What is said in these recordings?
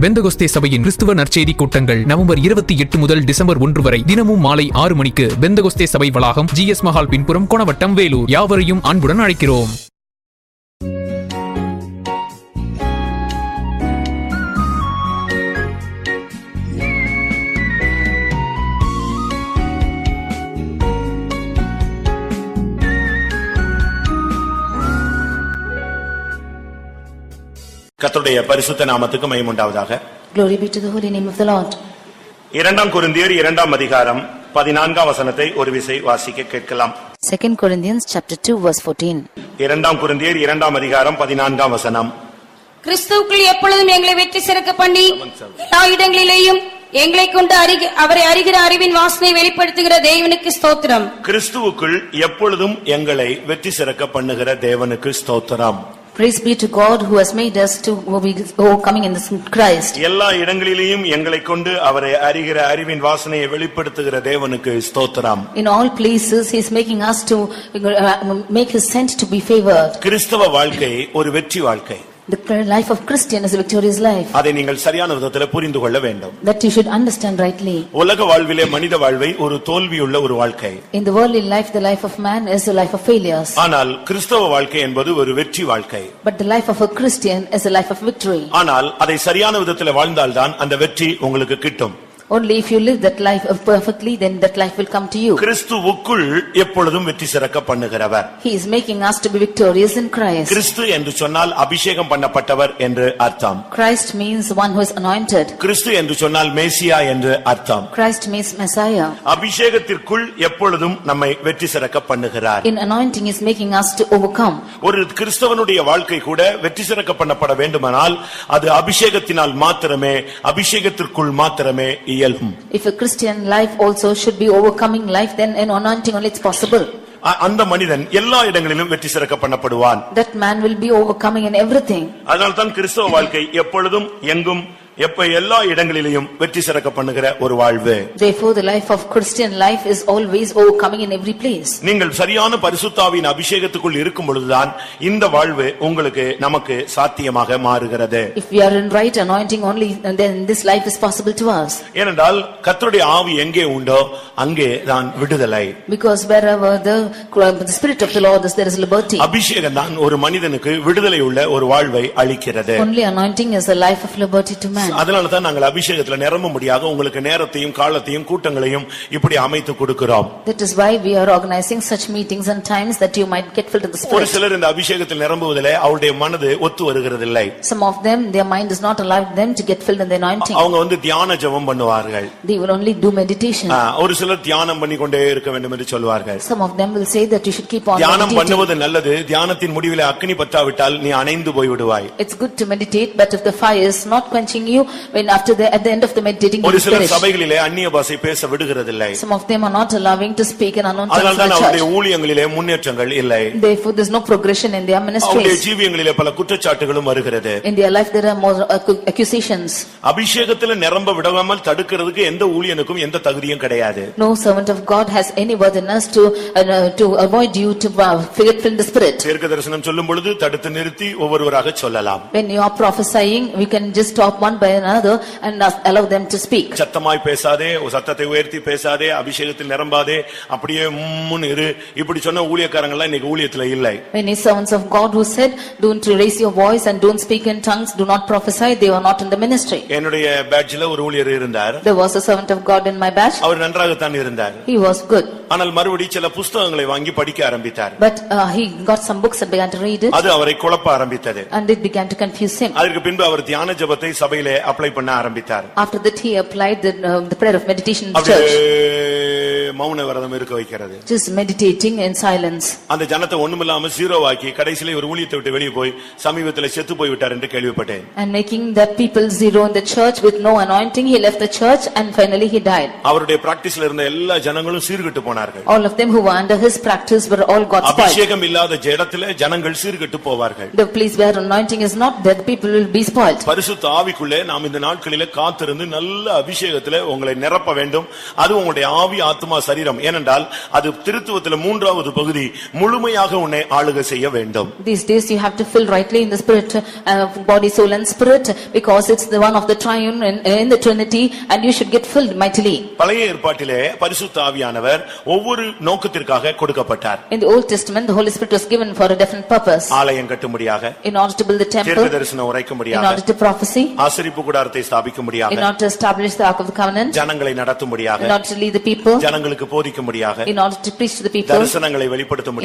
Pentecost சபையின் கிறிஸ்துவ நற்செய்தி கூட்டங்கள் நவம்பர் இருபத்தி எட்டு முதல் டிசம்பர் ஒன்று வரை தினமும் மாலை ஆறு மணிக்கு பெந்தகொஸ்தே சபை வளாகம் ஜிஎஸ் மஹால் பின்புறம் கொணவட்டம் வேலூர். யாவரையும் அன்புடன் அழைக்கிறோம். கர்த்தருடைய பரிசுத்த நாமத்துக்கு மயமுண்டாவதாக Glory be to the holy name of the Lord. இரண்டாம் குருந்தியர் இரண்டாம் அதிகாரம் பதினான்காம் வசனத்தை ஒரு விசை வாசிக்க கேட்கலாம். Second Corinthians chapter 2 verse 14. இரண்டாம் குருந்தியர் இரண்டாம் அதிகாரம் பதினான்காம் வசனம். கிறிஸ்துவுக்குள் எப்பொழுதும் எங்களை வெற்றி சிறக்க பண்ணி எல்லா இடங்களிலேயும் எங்களை கொண்டு அறிக- அவரை அறிகிற அறிவின் வாசனை வெளிப்படுத்துகிற தேவனுக்கு ஸ்தோத்திரம். கிறிஸ்துவுக்குள் எப்பொழுதும் எங்களை வெற்றி சிறக்க பண்ணுகிற தேவனுக்கு ஸ்தோத்திரம். Praise be to God who has made us to be overcoming in this Christ. எல்லா இடங்களிலேயும் எங்களை கொண்டு அவரை அறிகிற அறிவின் வாசனையை வெளிப்படுத்துகிற தேவனுக்கு ஸ்தோத்திரம் In all places he is making us to uh, make his scent to be favored. கிறிஸ்தவ வாழ்க்கை ஒரு வெற்றி வாழ்க்கை The life of Christian is a victorious life. அதை நீங்கள் சரியான விதத்தில் புரிந்து கொள்ள வேண்டும் That you should understand rightly. உலக வாழ்விலே மனித வாழ்வை ஒரு தோல்வியுள்ள ஒரு வாழ்க்கை In the worldly life, the life of man is a life of failures. ஆனால் கிறிஸ்தவ வாழ்க்கை என்பது ஒரு வெற்றி வாழ்க்கை But the life of a Christian is a life of victory. ஆனால் அதை சரியான விதத்தில் வாழ்ந்தால்தான் அந்த வெற்றி உங்களுக்கு கிட்டும் Only if you live that life perfectly, then that life will come to you. கிறிஸ்துவுக்குள் எப்பொழுதும் வெற்றி சிறக்க பண்ணுகிறவர் He is making us to be victorious in Christ. கிறிஸ்து என்று சொன்னால் அபிஷேகம் பண்ணப்பட்டவர் என்று அர்த்தம் Christ means one who is anointed. கிறிஸ்து என்று சொன்னால் மேசியா என்று அர்த்தம் Christ means Messiah. அபிஷேகத்திற்குள் எப்பொழுதும் நம்மை வெற்றி சிறக்க பண்ணுகிறார் In anointing is making us to overcome. ஒரு கிறிஸ்தவனுடைய வாழ்க்கை கூட வெற்றி சிறக்க பண்ணப்பட வேண்டுமானால் அது அபிஷேகத்தினால் மாத்திரமே அபிஷேகத்திற்குள் மாத்திரமே இயல்கும் If a Christian life also should be overcoming life, then in anointing only it's possible. அ- அந்த மனிதன் எல்லா இடங்களிலும் வெற்றி சிறக்க பண்ணப்படுவான் That man will be overcoming in everything. அதனால்தான் கிறிஸ்தவ வாழ்க்கை எப்பொழுதும் எங்கும் எப்ப எல்லா இடங்களிலேயும் வெற்றி சிறக்க பண்ணுகிற ஒரு வாழ்வு Therefore, the life of Christian life is always overcoming in every place. நீங்கள் சரியான பரிசுத்தாவின் அபிஷேகத்துக்குள் இருக்கும் பொழுதுதான் இந்த வாழ்வு உங்களுக்கு நமக்கு சாத்தியமாக மாறுகிறது If we are in right anointing only, then this life is possible to us. ஏனென்றால் கர்த்தருடைய ஆவி எங்கே உண்டோ அங்கே தான் விடுதலை Because wherever the, the spirit of the Lord is, there is liberty. அபிஷேகம் தான் ஒரு மனிதனுக்கு விடுதலை உள்ள ஒரு வாழ்வை அளிக்கிறது Only anointing is a life of liberty to man. அதனால தான் நாங்கள் அபிஷேகத்துல நிரம்பும்படியாக உங்களுக்கு நேரத்தையும் காலத்தையும் கூட்டங்களையும் இப்படி அமைத்து கொடுக்கிறோம் That is why we are organizing such meetings and times that you might get filled in the ஒரு spirit. சிலர் இந்த அபிஷேகத்தில் நிரம்புவதிலே அவருடைய மனது ஒத்து வருகிறதில்லை Some of them, their mind is not allowed them to get filled in the anointing. அவங்க வந்து தியான ஜெபம் பண்ணுவார்கள் They will only do meditation. ஆ, ஒரு சிலர் தியானம் பண்ணி கொண்டே இருக்க வேண்டும் என்று சொல்வார்கள் Some of them will say that you should keep on தியானம் meditating. பண்ணுவது நல்லது தியானத்தின் முடிவிலே அக்னி பத்தாவிட்டால் நீ அணைந்து போய் விடுவாய் It's good to meditate, but if the fire is not quenching you, when after the, at the end of the meditating, you ஒரு will சிலர் perish. சபைகளிலே அந்நிய பாஷை பேச விடுகிறதில்லை Some of them are not allowing to speak in unknown tongues அதனால in தான் the அவருடைய church. ஊழியங்களிலே முன்னேற்றங்கள் இல்லை Therefore, there's no progression in their அவருடைய ministries. ஜீவியங்களிலே பல குற்றச்சாட்டுகளும் வருகிறது In their life, there are more accu- accusations. அபிஷேகத்துல நிரம்ப விடாமல் தடுக்கிறதுக்கு எந்த ஊழியனுக்கும் எந்த தகுதியும் கிடையாது No servant of God has any worthiness to, uh, to avoid you to uh, get filled in the spirit. தீர்க்க தரிசனம் சொல்லும் பொழுது தடுத்து நிறுத்தி ஒவ்வொருவராக சொல்லலாம் When you are prophesying, we can just stop one by another and ask- allow them to speak. சத்தமாய் பேசாதே சத்தத்தை உயர்த்தி பேசாதே அபிஷேகத்தில் நிரம்பாதே அப்படியே உம்முன்னு இரு இப்படி சொன்ன ஊழியக்காரங்கள்லாம் இன்னைக்கு ஊழியத்துல இல்லை Many servants of God who said, "Don't raise your voice and don't speak in tongues, do not prophesy," they were not in the ministry. என்னுடைய பேட்ச்ல ஒரு ஊழியர் இருந்தார் There was a servant of God in my batch. அவர் நன்றாகத்தான் இருந்தார் He was good, ஆனால் மறுபடி சில புஸ்தகங்களை வாங்கி படிக்க ஆரம்பித்தார் but uh, he got some books and began to read it, அது அவரை குழப்ப ஆரம்பித்தது and it began to confuse him. அதற்கு பின்பு அவர் தியான ஜெபத்தை சபையிலே அப்ளை பண்ண ஆரம்பித்தார் After that, he applied the, uh, the prayer of meditation in the church, மௌன விரதம் இருக்க வைக்கிறது just meditating in silence. அந்த ஜனத்தை ஒண்ணுமில்லாம ஜீரோவாக்கி கடைசியில ஒரு ஊழியத்தை விட்டு வெளியே போய் சமீபத்துல செத்து போய் விட்டார் என்று கேள்விப்பட்டேன் And making that people zero in the church with no anointing, he left the church and finally he died. அவருடைய பிராக்டிஸ்ல இருந்த எல்லா ஜனங்களும் சீர்கெட்டு போனார்கள் All of them who were under his practice were all got spoiled. அபிஷேகம் இல்லாத இடத்துல ஜனங்கள் சீர்கெட்டு போவார்கள் The place where anointing is not there, the people will be spoiled. பரிசுத்த ஆவிக்குள்ளே நாம் இந்த நாட்களிலே காத்திருந்து நல்ல அபிஷேகத்திலே உங்களை நிரப்ப வேண்டும் அது உங்களுடைய ஆவி ஆத்மா சரீரம் ஏனென்றால் அது திருத்துவத்தில் மூன்றாவது பகுதி முழுமையாக உன்னை ஆளுகை செய்ய வேண்டும் These days you have to fill rightly in the spirit, uh, body, soul and spirit because it's the one of the triune in, in the trinity and you should get filled mightily. பழைய ஏற்பாட்டிலே பரிசுத்த ஆவியானவர் ஒவ்வொரு நோக்கத்திற்காக கொடுக்கப்பட்டார் In the Old Testament, the Holy Spirit was given for a definite purpose. ஆலயம் கட்டும்படியாக In order to build the temple, தரிசனம் in உரைக்கும்படியாக order to prophesy, ஆசரிப்பு கூடாரத்தை in ஸ்தாபிக்கும்படியாக order to establish the ark of the covenant, ஜனங்களை in நடத்தும்படியாக order to lead the people, ஜனங்களுக்கு போதிக்கும்படியாக in order to preach to the people, தரிசனங்களை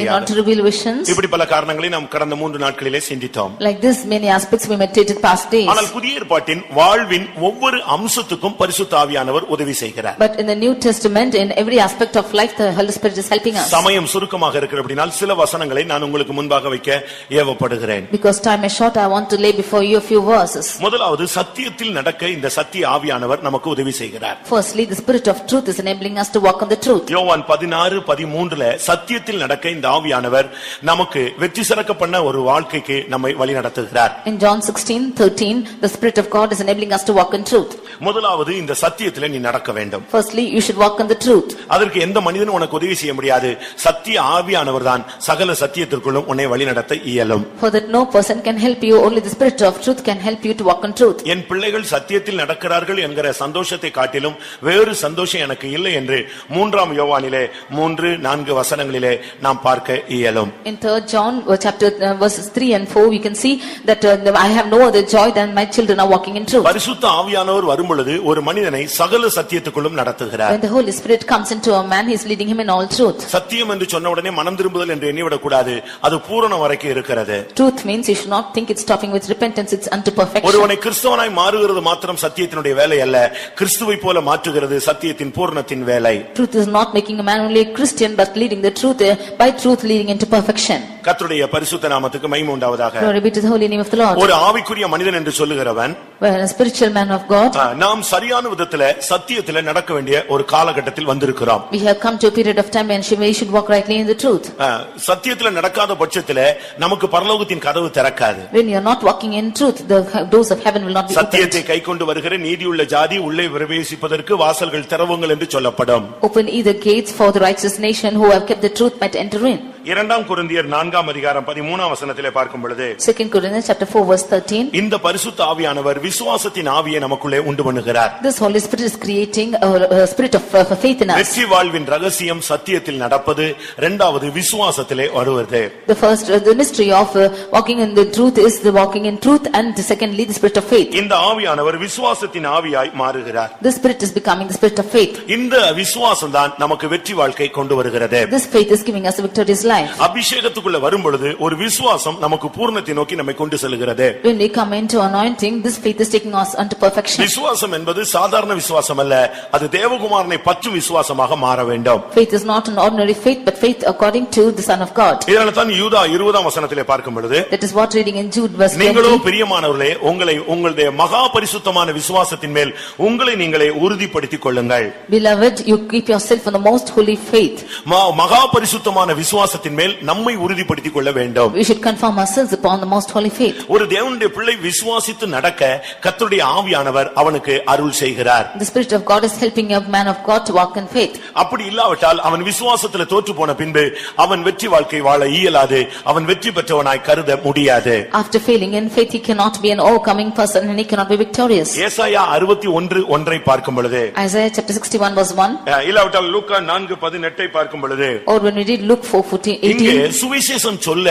in order to reveal visions. இப்படி பல காரணங்களை நாம் கடந்த மூன்று நாட்களிலே சிந்தித்தோம் Like this, many aspects we meditated past days. ஆனால் புதிய ஏற்பாட்டின் வாழ்வின் ஒவ்வொரு அம்சத்துக்கும் பரிசுத்த ஆவியானவர் உதவி செய்கிறார் But in the New Testament, in every aspect of life, the Holy Spirit is helping us. சமயம் சுருக்கமாக இருக்கிறபடினால் சில வசனங்களை நான் உங்களுக்கு முன்பாக வைக்க ஏவப்படுகிறேன் Because time is short, I want to lay before you a few verses. முதலாவது சத்தியத்தில் நடக்க இந்த சத்திய ஆவியானவர் நமக்கு உதவி செய்கிறார் Firstly, the Spirit of truth is enabling us to walk on the truth. யோவான் பதினாறு பதிமூன்றுல சத்தியத்தில் நடக்க இந்த ஆவியானவர் நமக்கு வெற்றி சிறக்க பண்ண ஒரு வாழ்க்கைக்கு நம்மை வழி நடத்துகிறார் In John 16:13, the Spirit of God is enabling us to walk in truth. முதலாவது இந்த சத்தியத்திலே நீ நடக்க வேண்டும் Firstly, you should walk on the truth. அதற்கு எந்த மனிதனும் உனக்கு உதவி செய்ய முடியாது சத்திய ஆவியானவர் தான் சகல சத்தியத்திற்குள்ளும் உன்னை வழிநடத்த இயலும் For that no person can help you, only the Spirit of truth can help you to walk in truth. என் பிள்ளைகள் சத்தியத்தில் நடக்கிறார்கள் என்கிற சந்தோஷத்தை காட்டிலும் வேறு சந்தோஷம் எனக்கு இல்லை என்று மூன்றாம் யோவானிலே மூன்று நான்கு வசனங்களிலே நாம் பார்க்க இயலும் In third John, uh, chapter uh, verses 3 and 4, we can see that uh, I have no other joy than my children are walking in truth. பரிசுத்த ஆவியானவர் வரும்பொழுது ஒரு மனிதனை சகல சத்தியத்துக்குள்ளும் நடத்துகிறார் When the Holy Spirit comes into a man, he is leading him in all truth. சத்தியம் என்று சொன்ன உடனே மனம் திரும்புதல் என்று எண்ணிவிடக் கூடாது அது பூரணம் வரைக்கும் இருக்கிறது Truth means you should not think it's stopping with repentance, it's unto perfection. ஒருவனை கிறிஸ்தவனாய் மாறுகிறது மாத்திரம் சத்தியத்தினுடைய வேலை அல்ல கிறிஸ்துவை போல மாற்றுகிறது சத்தியத்தின் பூரணத்தின் வேலை Truth is not making a man only a Christian, but leading the truth, uh, by truth leading into perfection. கர்த்தருடைய பரிசுத்த நாமத்துக்கு மகிமை உண்டாவதாக Glory be to the holy name of the Lord. ஒரு ஆவிக்குரிய மனிதன் என்று சொல்லுகிறவன் When a spiritual man of God, ஆ, நாம் சரியான விதத்துல சத்தியத்துல நடக்க வேண்டிய ஒரு காலகட்டத்தில் வந்திருக்கிறோம் we have come to a period of time when we should walk rightly in the truth. ஆ, சத்தியத்துல நடக்காத பட்சத்துல நமக்கு பரலோகத்தின் கதவு திறக்காது When you are not walking in truth, the doors of heaven will not be opened. சத்தியத்தை கைக்கொண்டு வருகிற நீதியுள்ள ஜாதி உள்ளே பிரவேசிப்பதற்கு வாசல்கள் திறவுங்கள் என்று சொல்லப்படும் Open either gates for the righteous nation who have kept the truth might enter in. இரண்டாம் குருந்தியர் நான்காம் அதிகாரம் பதிமூணாம் வசனத்திலே பார்க்கும் பொழுது Second Corinthians chapter 4 verse 13. இந்த பரிசுத்த ஆவியானவர் விசுவாசத்தின் ஆவியை நமக்குள்ளே உண்டு பண்ணுகிறார் This Holy Spirit is creating a a spirit of of faith in us. வெற்றி வாழ்வின் ரகசியம் சத்தியத்தில் நடப்பது இரண்டாவது விசுவாசத்திலே வருவது The first, uh, the mystery of uh, walking in the truth is the walking in truth and the secondly the spirit of faith. இந்த ஆவியானவர் விசுவாசத்தின் ஆவியாய் மாறுகிறார் This spirit is becoming the spirit of faith. இந்த விசுவாசம் தான் நமக்கு வெற்றி வாழ்க்கை கொண்டு வருகிறது This faith is giving us a victorious life. அபிஷேகத்துக்குள்ள வரும் பொழுது ஒரு விசுவாசம் நமக்கு பூர்ணத்தை நோக்கி நம்மை கொண்டு செல்கிறது When we come into anointing, this faith is taking us unto perfection. விசுவாசம் என்பது சாதாரண விசுவாசம் அல்ல அது தேவகுமாரனை பற்றும் விசுவாசமாக மாற வேண்டும் Faith is not an ordinary faith, but faith according to the Son of God. இதனால தான் யூதா இருபதாம் வசனத்திலே பார்க்கும் பொழுது That is what reading in Jude verse நீங்களோ 20. பிரியமானவர்களே உங்களை உங்களுடைய மகா பரிசுத்தமான விசுவாசத்தின் மேல் உங்களை நீங்களே உறுதிப்படுத்திக் கொள்ளுங்கள் Beloved, you keep yourself on the most holy faith. ம- மகா பரிசுத்தமான விசுவாசத்தின் மேல் நம்மை உறுதிப்படுத்திக் கொள்ள வேண்டும் We should confirm ourselves upon the most holy faith. ஒரு தேவனுடைய பிள்ளை விசுவாசித்து நடக்க கர்த்தருடைய ஆவியானவர் அவனுக்கு அருள் செய்கிறார் The Spirit of God is helping a man of God to walk in faith. அப்படி இல்லாவிட்டால் அவன் விசுவாசத்துல தோற்று போன பின்பு அவன் வெற்றி வாழ்க்கை வாழ இயலாது அவன் வெற்றி பெற்றவனாய் கருத முடியாது After failing in faith, he cannot be an overcoming person and he cannot be victorious. ஏசாயா அறுபத்தி ஒன்று ஒன்றை பார்க்கும் பொழுது Isaiah chapter 61 verse 1. அஹ், இல்லாவிட்டால் லூக்கா நான்கு பதினெட்டை பார்க்கும் பொழுது Or when we read Luke 4 14, இங்கே 18. சுவிசேஷம் சொல்ல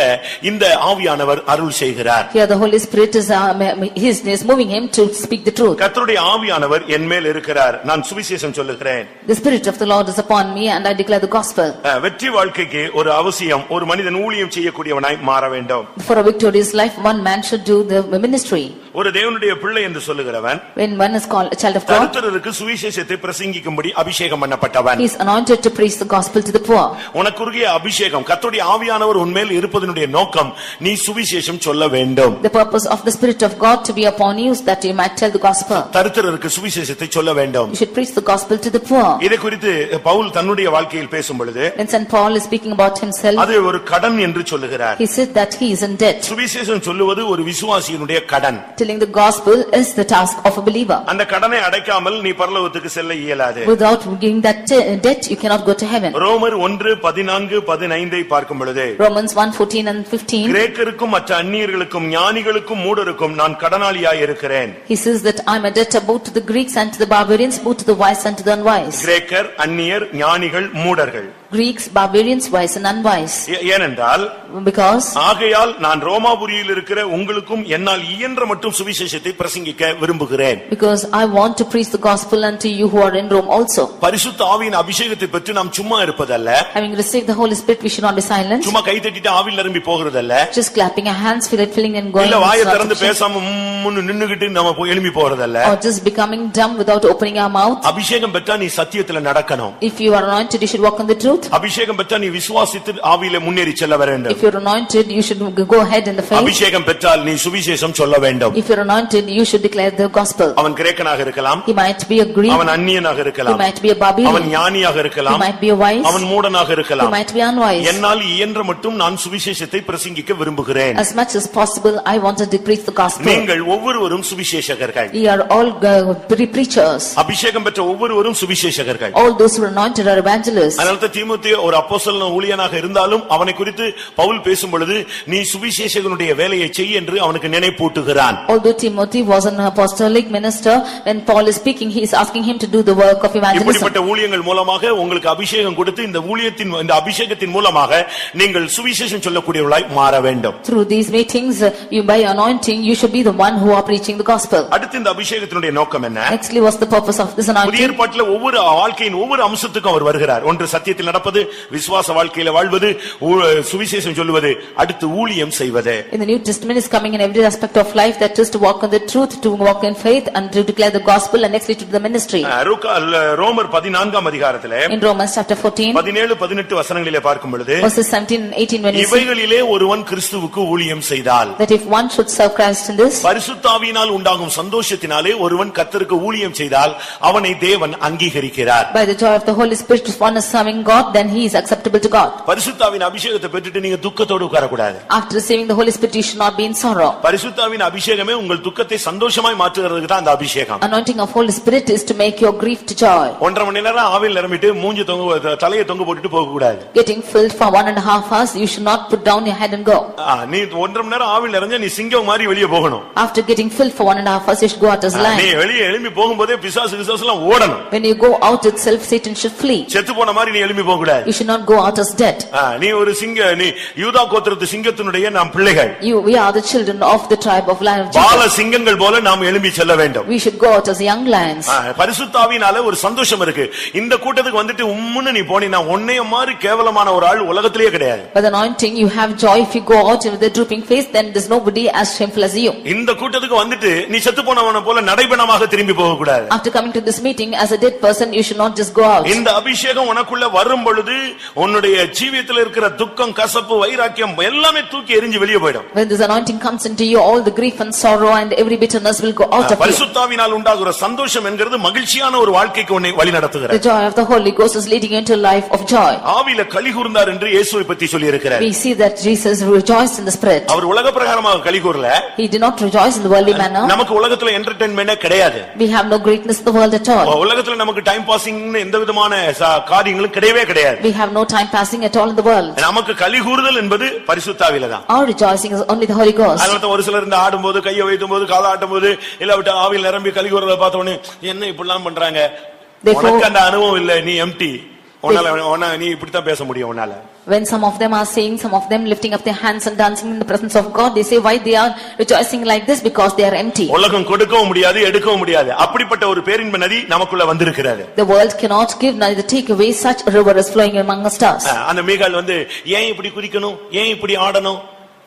இந்த ஆவியானவர் அருள் செய்கிறார் Here the Holy Spirit is, uh, his is moving him to speak the truth. கர்த்தருடைய ஆவியானவர் என் மேல் இருக்கிறார் நான் சுவிசேஷம் சொல்லுகிறேன் The Spirit of the Lord is upon me and I declare the gospel. வெற்றி வாழ்க்கைக்கு ஒரு அவசியம் ஒரு மனிதன் ஊழியம் செய்யக்கூடியவனாய் மாற வேண்டும் For a victorious life, one man should do the ministry. ஒரு தேவனுடைய பிள்ளை என்று சொல்லுகிறவன் When one is called a child of God, தருத்தருக்கு சுவிசேஷத்தை பிரசங்கிக்கும்படி அபிஷேகம் பண்ணப்பட்டவன் he is anointed to preach the gospel to the poor. உனக்குரிய அபிஷேகம் கர்த்தருடைய ஆவியானவர் உன்மேல் இருப்பதனுடைய நோக்கம் நீ சுவிசேஷம் சொல்ல வேண்டும் The purpose of the Spirit of God to be upon you is that you might tell the gospel. தரித்திரருக்கு சுவிசேஷத்தை சொல்ல வேண்டும் You should preach the gospel to the poor. இதை குறித்து பவுல் தன்னுடைய வாழ்க்கையில் பேசும் பொழுது When St. Paul is speaking about himself, அது ஒரு கடன் என்று சொல்லுகிறார் he said that he is in debt. சுவிசேஷம் சொல்லுவது ஒரு விசுவாசியினுடைய கடன் Telling the gospel is the task of a believer. அந்த கடனை அடைக்காமல் நீ பரலோகத்துக்கு செல்ல இயலாது Without giving that uh, debt, you cannot go to heaven. ரோமர் ஒன்று பதினான்கு பதினைந்தை பார்க்கும் பொழுது Romans 1, 14 and 15, கிரேக்கருக்கும் மற்ற அந்நியர்களுக்கும் ஞானிகளுக்கும் மூடருக்கும் நான் கடனாளியாய் இருக்கிறேன் he says that I am a debtor both to the Greeks and to the barbarians, both to the wise and to the unwise. கிரேக்கர் அந்நியர் ஞானிகள் மூடர்கள் Greeks, barbarians, wise and unwise. ஏ- ஏனென்றால் Because ஆகையால் நான் ரோமாபுரியில் இருக்கிற உங்களுக்கும் என்னால் இயன்ற மட்டும் சுவிசேஷத்தை பிரசங்கிக்க விரும்புகிறேன் Because I want to preach the gospel unto you who are in Rome also. பரிசுத்த ஆவியின் அபிஷேகத்தை பெற்று நாம் சும்மா இருப்பதல்ல Having received the Holy Spirit, we should not be silent. சும்மா கை தட்டிட்டு ஆவில் நிரம்பி போகிறதல்ல Just clapping our hands, fill it, filling and going. இல்ல வாயை It's not திறந்து sufficient. பேசாம உம்முன்னு நின்னுகிட்டு நம்ம போய் எழும்பி போறதல்ல Or just becoming dumb without opening our mouth. அபிஷேகம் பெற்றா நீ சத்தியத்துல நடக்கணும் If you are anointed, you should walk in the truth. அபிஷேகம் பெற்றா நீ விசுவாசித்து ஆவியில முன்னேறி செல்ல வேண்டும் If you're anointed, you should go ahead in the faith. அபிஷேகம் பெற்றால் நீ சுவிசேஷம் சொல்ல வேண்டும் If you're anointed, you should declare the gospel. அவன் கிரேக்கனாக இருக்கலாம் He might be a Greek, அவன் அந்நியனாக he இருக்கலாம் might be a அவன் barbarian, ஞானியாக he இருக்கலாம் might be a wise, அவன் மூடனாக he இருக்கலாம் might be unwise. என்னால் இயன்ற மட்டும் நான் சுவிசேஷத்தை பிரசங்கிக்க விரும்புகிறேன் As much as possible, I wanted to preach the gospel. நீங்கள் ஒவ்வொருவரும் சுவிசேஷகர்கள் We are all uh, pre- preachers. அபிஷேகம் பெற்ற ஒவ்வொருவரும் சுவிசேஷகர்கள் All those who are anointed are evangelists. அதனால தீமுத்தி ஒரு அப்போஸ்தலன் ஊழியனாக இருந்தாலும் அவனை குறித்து பவுல் பேசும் பொழுது நீ சுவிசேஷகனுடைய வேலையை செய் என்று அவனுக்கு நினைப்பூட்டுகிறான் Although Timothy was an apostolic minister, when Paul is speaking, he is asking him to do the work of evangelism. இப்படிப்பட்ட ஊழியங்கள் மூலமாக உங்களுக்கு அபிஷேகம் கொடுத்து இந்த ஊழியத்தின் இந்த அபிஷேகத்தின் மூலமாக நீங்கள் சுவிசேஷம் சொல்லக்கூடியவர்களாய் மாற வேண்டும் Through these meetings, uh, you by anointing, you should be the one who are preaching the gospel. அடுத்து இந்த அபிஷேகத்தினுடைய நோக்கம் என்ன Nextly, what's the purpose of this புதிய anointing? ஏற்பாட்டில் ஒவ்வொரு வாழ்க்கையின் ஒவ்வொரு அம்சத்துக்கும் அவர் வருகிறார் ஒன்று சத்தியத்தில் நடப்பது விசுவாச வாழ்க்கையில வாழ்வது சுவிசேஷம் சொல்லுவது அடுத்து ஊழியம் செய்வது In the New Testament is coming in every aspect of life, that is to walk in the truth, to walk in faith, and to declare the gospel, and nextly to the ministry. ரோமர் பதினான்காம் அதிகாரத்திலே In Romans chapter 14, பதினேழு பதினெட்டு வசனங்களிலே பார்க்கும் பொழுது verses 17 and 18, when இவைகளிலே ஒருவன் கிறிஸ்துவுக்கு ஊழியம் செய்தால் that if one should serve Christ in this, பரிசுத்தாவியினால் உண்டாகும் சந்தோஷத்தினாலே ஒருவன் கர்த்தருக்கு ஊழியம் செய்தால் அவனை தேவன் அங்கீகரிக்கிறார் by the joy of the Holy Spirit, one is serving God, then he is acceptable to God. பரிசுத்தாவின் அபிஷேகத்தை பெற்றுட்டு நீங்க துக்கத்தோடு உட்காரக்கூடாது After receiving the Holy Spirit, you should not be in sorrow. பரிசுத்தாவின் அபிஷேகமே உங்கள் துக்கத்தை சந்தோஷமாய் மாற்றுகிறதுக்கு தான் அந்த அபிஷேகம் Anointing of Holy Spirit is to make your grief to joy. ஒன்றரை மணி நேரம் ஆவில் நிரம்பிட்டு மூஞ்சி தொங்க தலையை தொங்க போட்டுட்டு போக கூடாது Getting filled for one and a half hours, you should not put down your head and go. ஆ, நீ ஒன்றரை மணி நேரம் ஆவில் நிறைஞ்சா நீ சிங்கம் மாதிரி வெளியே போகணும் After getting filled for one and a half hours, you should go out as ஆ, நீ lion. வெளியே எழும்பி போகும்போதே பிசாசு பிசாசு எல்லாம் ஓடணும் When you go out itself, Satan should flee. செத்து போன மாதிரி நீ எழும்பி போக கூடாது You should not go out as dead. நீ ஒரு சிங்க நீ யூதா கோத்திரத்து சிங்கத்தினுடைய நாம் பிள்ளைகள் You, we are the children of the tribe of lion of Bala Judah. சிங்கங்கள் போல நாம் எழும்பி செல்ல வேண்டும் We should go out as young lions. ஆ, பரிசுத்தாவினால ஒரு சந்தோஷம் இருக்கு இந்த கூட்டத்துக்கு வந்துட்டு உம்முன்னு நீ போனீன்னா உன்னைய மாதிரி கேவலமான ஒரு ஆள் உலகத்திலேயே கிடையாது By the anointing, you have joy. If you go out with a drooping face, then there's nobody as shameful as you. இந்த கூட்டத்துக்கு வந்துட்டு நீ செத்து போனவன போல நடைபெணமாக திரும்பி போக கூடாது After coming to this meeting, as a dead person, you should not just go out. இந்த அபிஷேகம் உனக்குள்ள வரும் பொழுது உன்னுடைய ஜீவியத்தில் இருக்கிற துக்கம் கசப்பு வைராக்கியம் எல்லாமே தூக்கி எரிஞ்சு வெளியே போயிடும் When this anointing comes into you, all the grief and sorrow and every bitterness will go out of you. பரிசுத்தாவினால் உண்டாகிற சந்தோஷம் என்கிறது மகிழ்ச்சியான ஒரு வாழ்க்கைக்கு உன்னை வழி நடத்துகிற The joy of the Holy Ghost is leading into a life of joy. ஆவியில களி கூர்ந்தார் என்று இயேசுவை பத்தி சொல்லி இருக்கிறார் We see that Jesus rejoiced in the Spirit. அவர் உலக பிரகாரமாக களி கூறல He did not rejoice in the worldly manner. நமக்கு உலகத்துல என்டர்டைன்மெண்டே கிடையாது We have no greatness in the world at all. உலகத்துல நமக்கு டைம் பாசிங்னு எந்த விதமான காரியங்களும் கிடையவே கிடையாது We have no time passing at all in the world. நமக்கு களி கூறுதல் என்பது பரிசுத்தாவில தான் Our rejoicing is only the Holy Ghost. அதனால ஒரு சிலர் இந்த ஆடும்போது கையை வைத்தும் போது கால ஆட்டும் போது இல்ல விட்டு ஆவியில் நிரம்பி கலி கூறத பார்த்த உடனே என்ன இப்படிலாம் பண்றாங்க உனக்கு அந்த அனுபவம் இல்ல நீ எம்டி உன்னால உன்ன- நீ இப்படித்தான் பேச முடியும் உன்னால When some of them are saying, some of them lifting up their hands and dancing in the presence of God, they say why they are rejoicing like this because they are empty. உலகம் கொடுக்கவும் முடியாது எடுக்கவும் முடியாது அப்படிப்பட்ட ஒரு பேரின்ப நதி நமக்குள்ள வந்திருக்கிறது The world cannot give neither take away such a river is flowing among us stars. அந்த மீகால் வந்து ஏன் இப்படி குதிக்கணும் ஏன் இப்படி ஆடணும்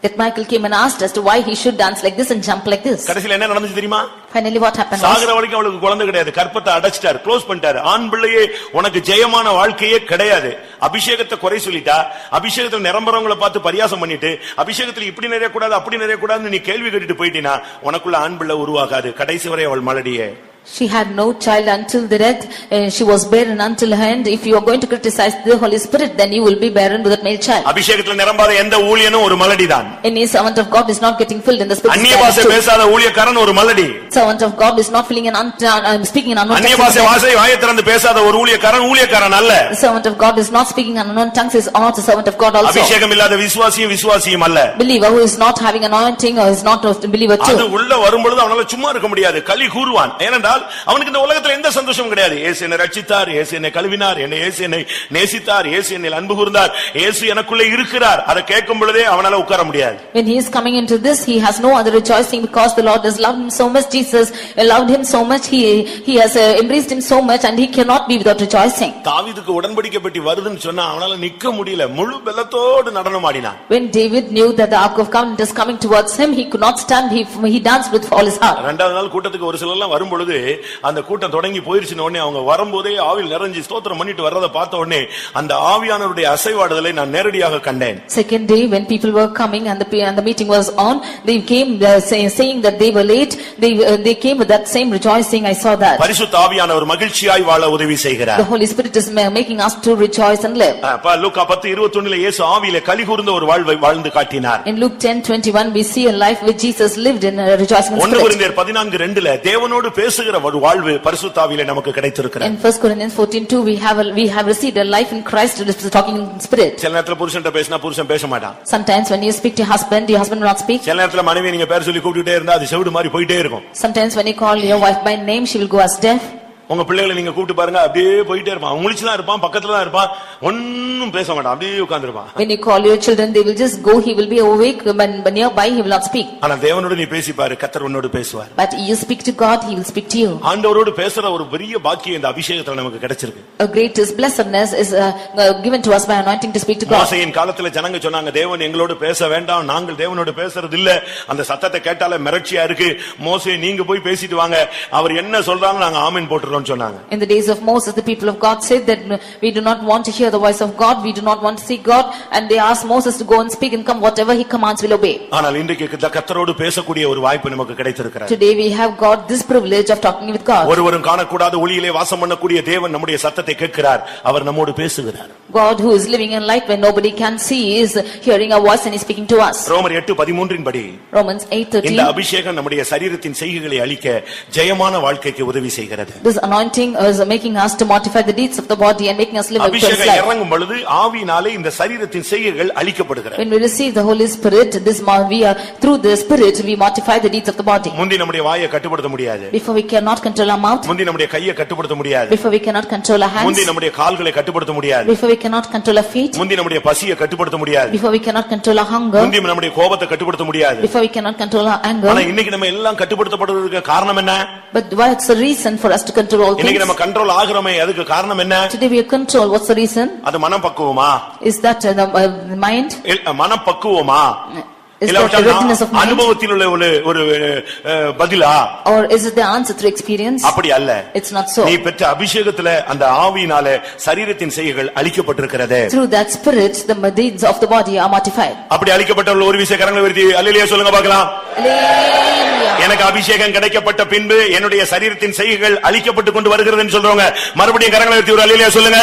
that Michael came and asked as to why he should dance like this and jump like this. கடைசில என்ன நடந்துச்சு தெரியுமா? Finally, what happened was, சாகர வரைக்கும் அவளுக்கு குழந்தை கிடையாது. கற்பத்தை அடைச்சிட்டாரு. க்ளோஸ் பண்ணிட்டாரு. ஆண் பிள்ளையே உனக்கு ஜெயமான வாழ்க்கையே கிடையாது. அபிஷேகத்தை குறை சொல்லிட்டா. அபிஷேகத்துல நிரம்புறவங்களை பார்த்து பரியாசம் பண்ணிட்டு அபிஷேகத்துல இப்படி நிறைய கூடாது அப்படி நிறைய கூடாதுன்னு நீ கேள்வி கேட்டுட்டு போயிட்டினா உனக்குள்ள ஆண் பிள்ளை உருவாகாது. கடைசி வரை அவள் மலடியே. she had no child until the death, and she was barren until her end. If you are going to criticize the Holy Spirit, then you will be barren without male child. அபிஷேகத்துல நிரம்பாத எந்த ஊழியனும் ஒரு மலடிதான் Any servant of God is not getting filled in the spirit. அந்நிய பாஷை பேசாத ஊழியக்காரன் ஒரு மலடி Servant of God is not filling an, un- uh, speaking in unknown அந்நிய tongues. பாஷை வாசை வாயை திறந்து பேசாத ஒரு ஊழியக்காரன் ஊழியக்காரன் அல்ல The servant of God is not speaking in unknown tongues is not a servant of God also. அபிஷேகம் இல்லாத விசுவாசியும் விசுவாசியும் அல்ல Believer who is not having anointing or is not a believer அது too. உள்ள வரும்பொழுது அவனால சும்மா இருக்க முடியாது களி கூறுவான் ஏனென்றால் அவனுக்கு இந்த உலகத்துல எந்த சந்தோஷமும் கிடையாது இயேசு என்னை ரட்சித்தார் இயேசு என்னை கழுவினார் என்னை இயேசு என்னை நேசித்தார் இயேசு என்னை அன்பு கூர்ந்தார் இயேசு எனக்குள்ளே இருக்கிறார் அதை கேட்கும் பொழுதே அவனால உட்கார முடியாது When he is coming into this, he has no other rejoicing because the Lord has loved him so much. Jesus loved him so much. He, he has uh, embraced him so much and he cannot be without rejoicing. தாவீதுக்கு உடன்படிக்கை பெட்டி வருதுன்னு சொன்னா அவனால நிக்க முடியல முழு பலத்தோடு நடனம் ஆடினான் When David knew that the Ark of Covenant is coming towards him, he could not stand. He, he danced with all his heart. ரெண்டாவது நாள் கூட்டத்துக்கு ஒரு சிலர் எல்லாம் வரும் பொழுது அந்த கூட்டம் தொடங்கி போயிருச்சுன உடனே அவங்க வரும்போதே ஆவில் நிறைஞ்சு ஸ்தோத்திரம் பண்ணிட்டு வர்றதை பார்த்த உடனே அந்த ஆவியானவருடைய அசைவாடுதலை நான் நேரடியாக கண்டேன் Second day, when people were coming and the, and the meeting was on, they came uh, say, saying that they were late. They, uh, they came with that same rejoicing. I saw that. பரிசுத்த ஆவியானவர் மகிழ்ச்சியாய் வாழ உதவி செய்கிறார் The Holy Spirit is ma- making us to rejoice and live. அப்ப லூக்கா பத்து இருபத்தொன்னுல இயேசு ஆவியில களி கூர்ந்த ஒரு வாழ்வை வாழ்ந்து காட்டினார் In Luke 10:21, we see a life which Jesus lived in uh, rejoicing spirit. குருந்தியர் பதினான்கு ரெண்டுல தேவனோடு பேசுகிற ஒரு வாழ்வு பரிசுத்தாவியில நமக்கு கிடைத்திருக்கிறது In 1 Corinthians 14:2, we have, a- we have received a life in Christ, it is talking in spirit. சில நேரத்துல புருஷன்ட்ட பேசினா புருஷன் பேச மாட்டான் Sometimes when you speak to your husband, your husband will not speak. சில நேரத்துல மனைவி நீங்க பேர் சொல்லி கூப்பிட்டுட்டே இருந்தா அது செவிடு மாதிரி போயிட்டே இருக்கும் Sometimes when you call your wife by name, she will go as deaf. உங்க பிள்ளைகளை நீங்க கூப்பிட்டு பாருங்க அப்படியே போயிட்டே இருப்பான். முழிச்சுதான் இருப்பான் பக்கத்துல தான் இருப்பான். ஒன்னும் பேச மாட்டான். அப்படியே உட்கார்ந்திருப்பான். When you call your children, they will just go, he will be awake, but nearby he will not speak. ஆனா தேவனோடு நீ பேசி பாரு கத்தர் உன்னோடு பேசுவார். But you speak to God, he will speak to you. ஆண்டவரோடு பேசுற ஒரு பெரிய பாக்கியம் இந்த அபிஷேகத்துல நமக்கு கிடைச்சிருக்கு. A greatest blessedness is uh, uh, given to us by anointing to speak to God. மோசையின் காலத்துல ஜனங்க சொன்னாங்க தேவன் எங்களோடு பேச வேண்டாம். நாங்கள் தேவனோடு பேசுறது இல்ல அந்த சத்தத்தை கேட்டாலே மிரட்சியா இருக்கு. மோசே நீங்க போய் பேசிட்டு வாங்க. அவர் என்ன சொல்றாங்க நாங்க ஆமீன் போட்டுறோம்னு சொன்னாங்க In the days of Moses, the people of God said that uh, we do not want to hear the voice of God, we do not want to see God, and they asked Moses to go and speak and come, whatever he commands will obey. ஆனால் இன்றைக்கு க- கத்தரோடு பேசக்கூடிய ஒரு வாய்ப்பு நமக்கு கிடைத்திருக்கிறது Today we have got this privilege of talking with God. ஒருவரும் காணக்கூடாத ஒளியிலே வாசம் பண்ணக்கூடிய தேவன் நம்முடைய சத்தத்தை கேட்கிறார் அவர் நம்மோடு பேசுகிறார் God who is living in light when nobody can see is hearing our voice and is speaking to us. ரோமர் எட்டு பதிமூன்றின் படி Romans இந்த 8:13. அபிஷேகம் நம்முடைய சரீரத்தின் செய்கைகளை அழிக்க ஜெயமான வாழ்க்கைக்கு உதவி செய்கிறது This anointing is making us to mortify the deeds of the body and making us live a victorious அபிஷேகம் life. இறங்கும் பொழுது ஆவியினாலே இந்த சரீரத்தின் செய்கைகள் அழிக்கப்படுகிறது When we receive the Holy Spirit, this mo- we are, through the Spirit, we mortify the deeds of the body. முந்தி நம்முடைய வாயை கட்டுப்படுத்த முடியாது Before we cannot control our mouth, முந்தி நம்முடைய கையை கட்டுப்படுத்த முடியாது before we cannot control our முந்தி hands, நம்முடைய கால்களை கட்டுப்படுத்த முடியாது before we cannot control our feet, முந்தி நம்முடைய பசியை கட்டுப்படுத்த முடியாது before we cannot control our hunger, முந்தி நம்முடைய கோபத்தை கட்டுப்படுத்த முடியாது before we cannot control our ஆனா anger. இன்னைக்கு நம்ம எல்லாம் கட்டுப்படுத்தப்படுறதுக்கு காரணம் என்ன But what's the reason for us to Control all இன்னைக்கு things? நம்ம கண்ட்ரோல் ஆகிறோமே அதுக்கு காரணம் என்ன Today we are control, what's the reason? அது மனப்பக்குவமா Is that uh, the uh, mind? மனப்பக்குவமா அனுபவத்தில் உள்ள ஒரு பதிலா Or is it the answer through experience? அப்படி அல்ல It's not so. நீ பெற்ற அபிஷேகத்துல அந்த ஆவியினால சரீரத்தின் செய்கைகள் அழிக்கப்பட்டிருக்கிறது Through that spirit, the deeds of the body are mortified. அப்படி அழிக்கப்பட்டவர்கள் ஒரு விஷய கரங்களை சொல்லுங்க பார்க்கலாம். எனக்கு அபிஷேகம் கிடைக்கப்பட்ட பின்பு என்னுடைய சரீரத்தின் செய்கைகள் அழிக்கப்பட்டு கொண்டு வருகிறதுன்னு சொல்றவங்க மறுபடியும் கரங்களை விருத்தி ஒரு அல்லையா சொல்லுங்க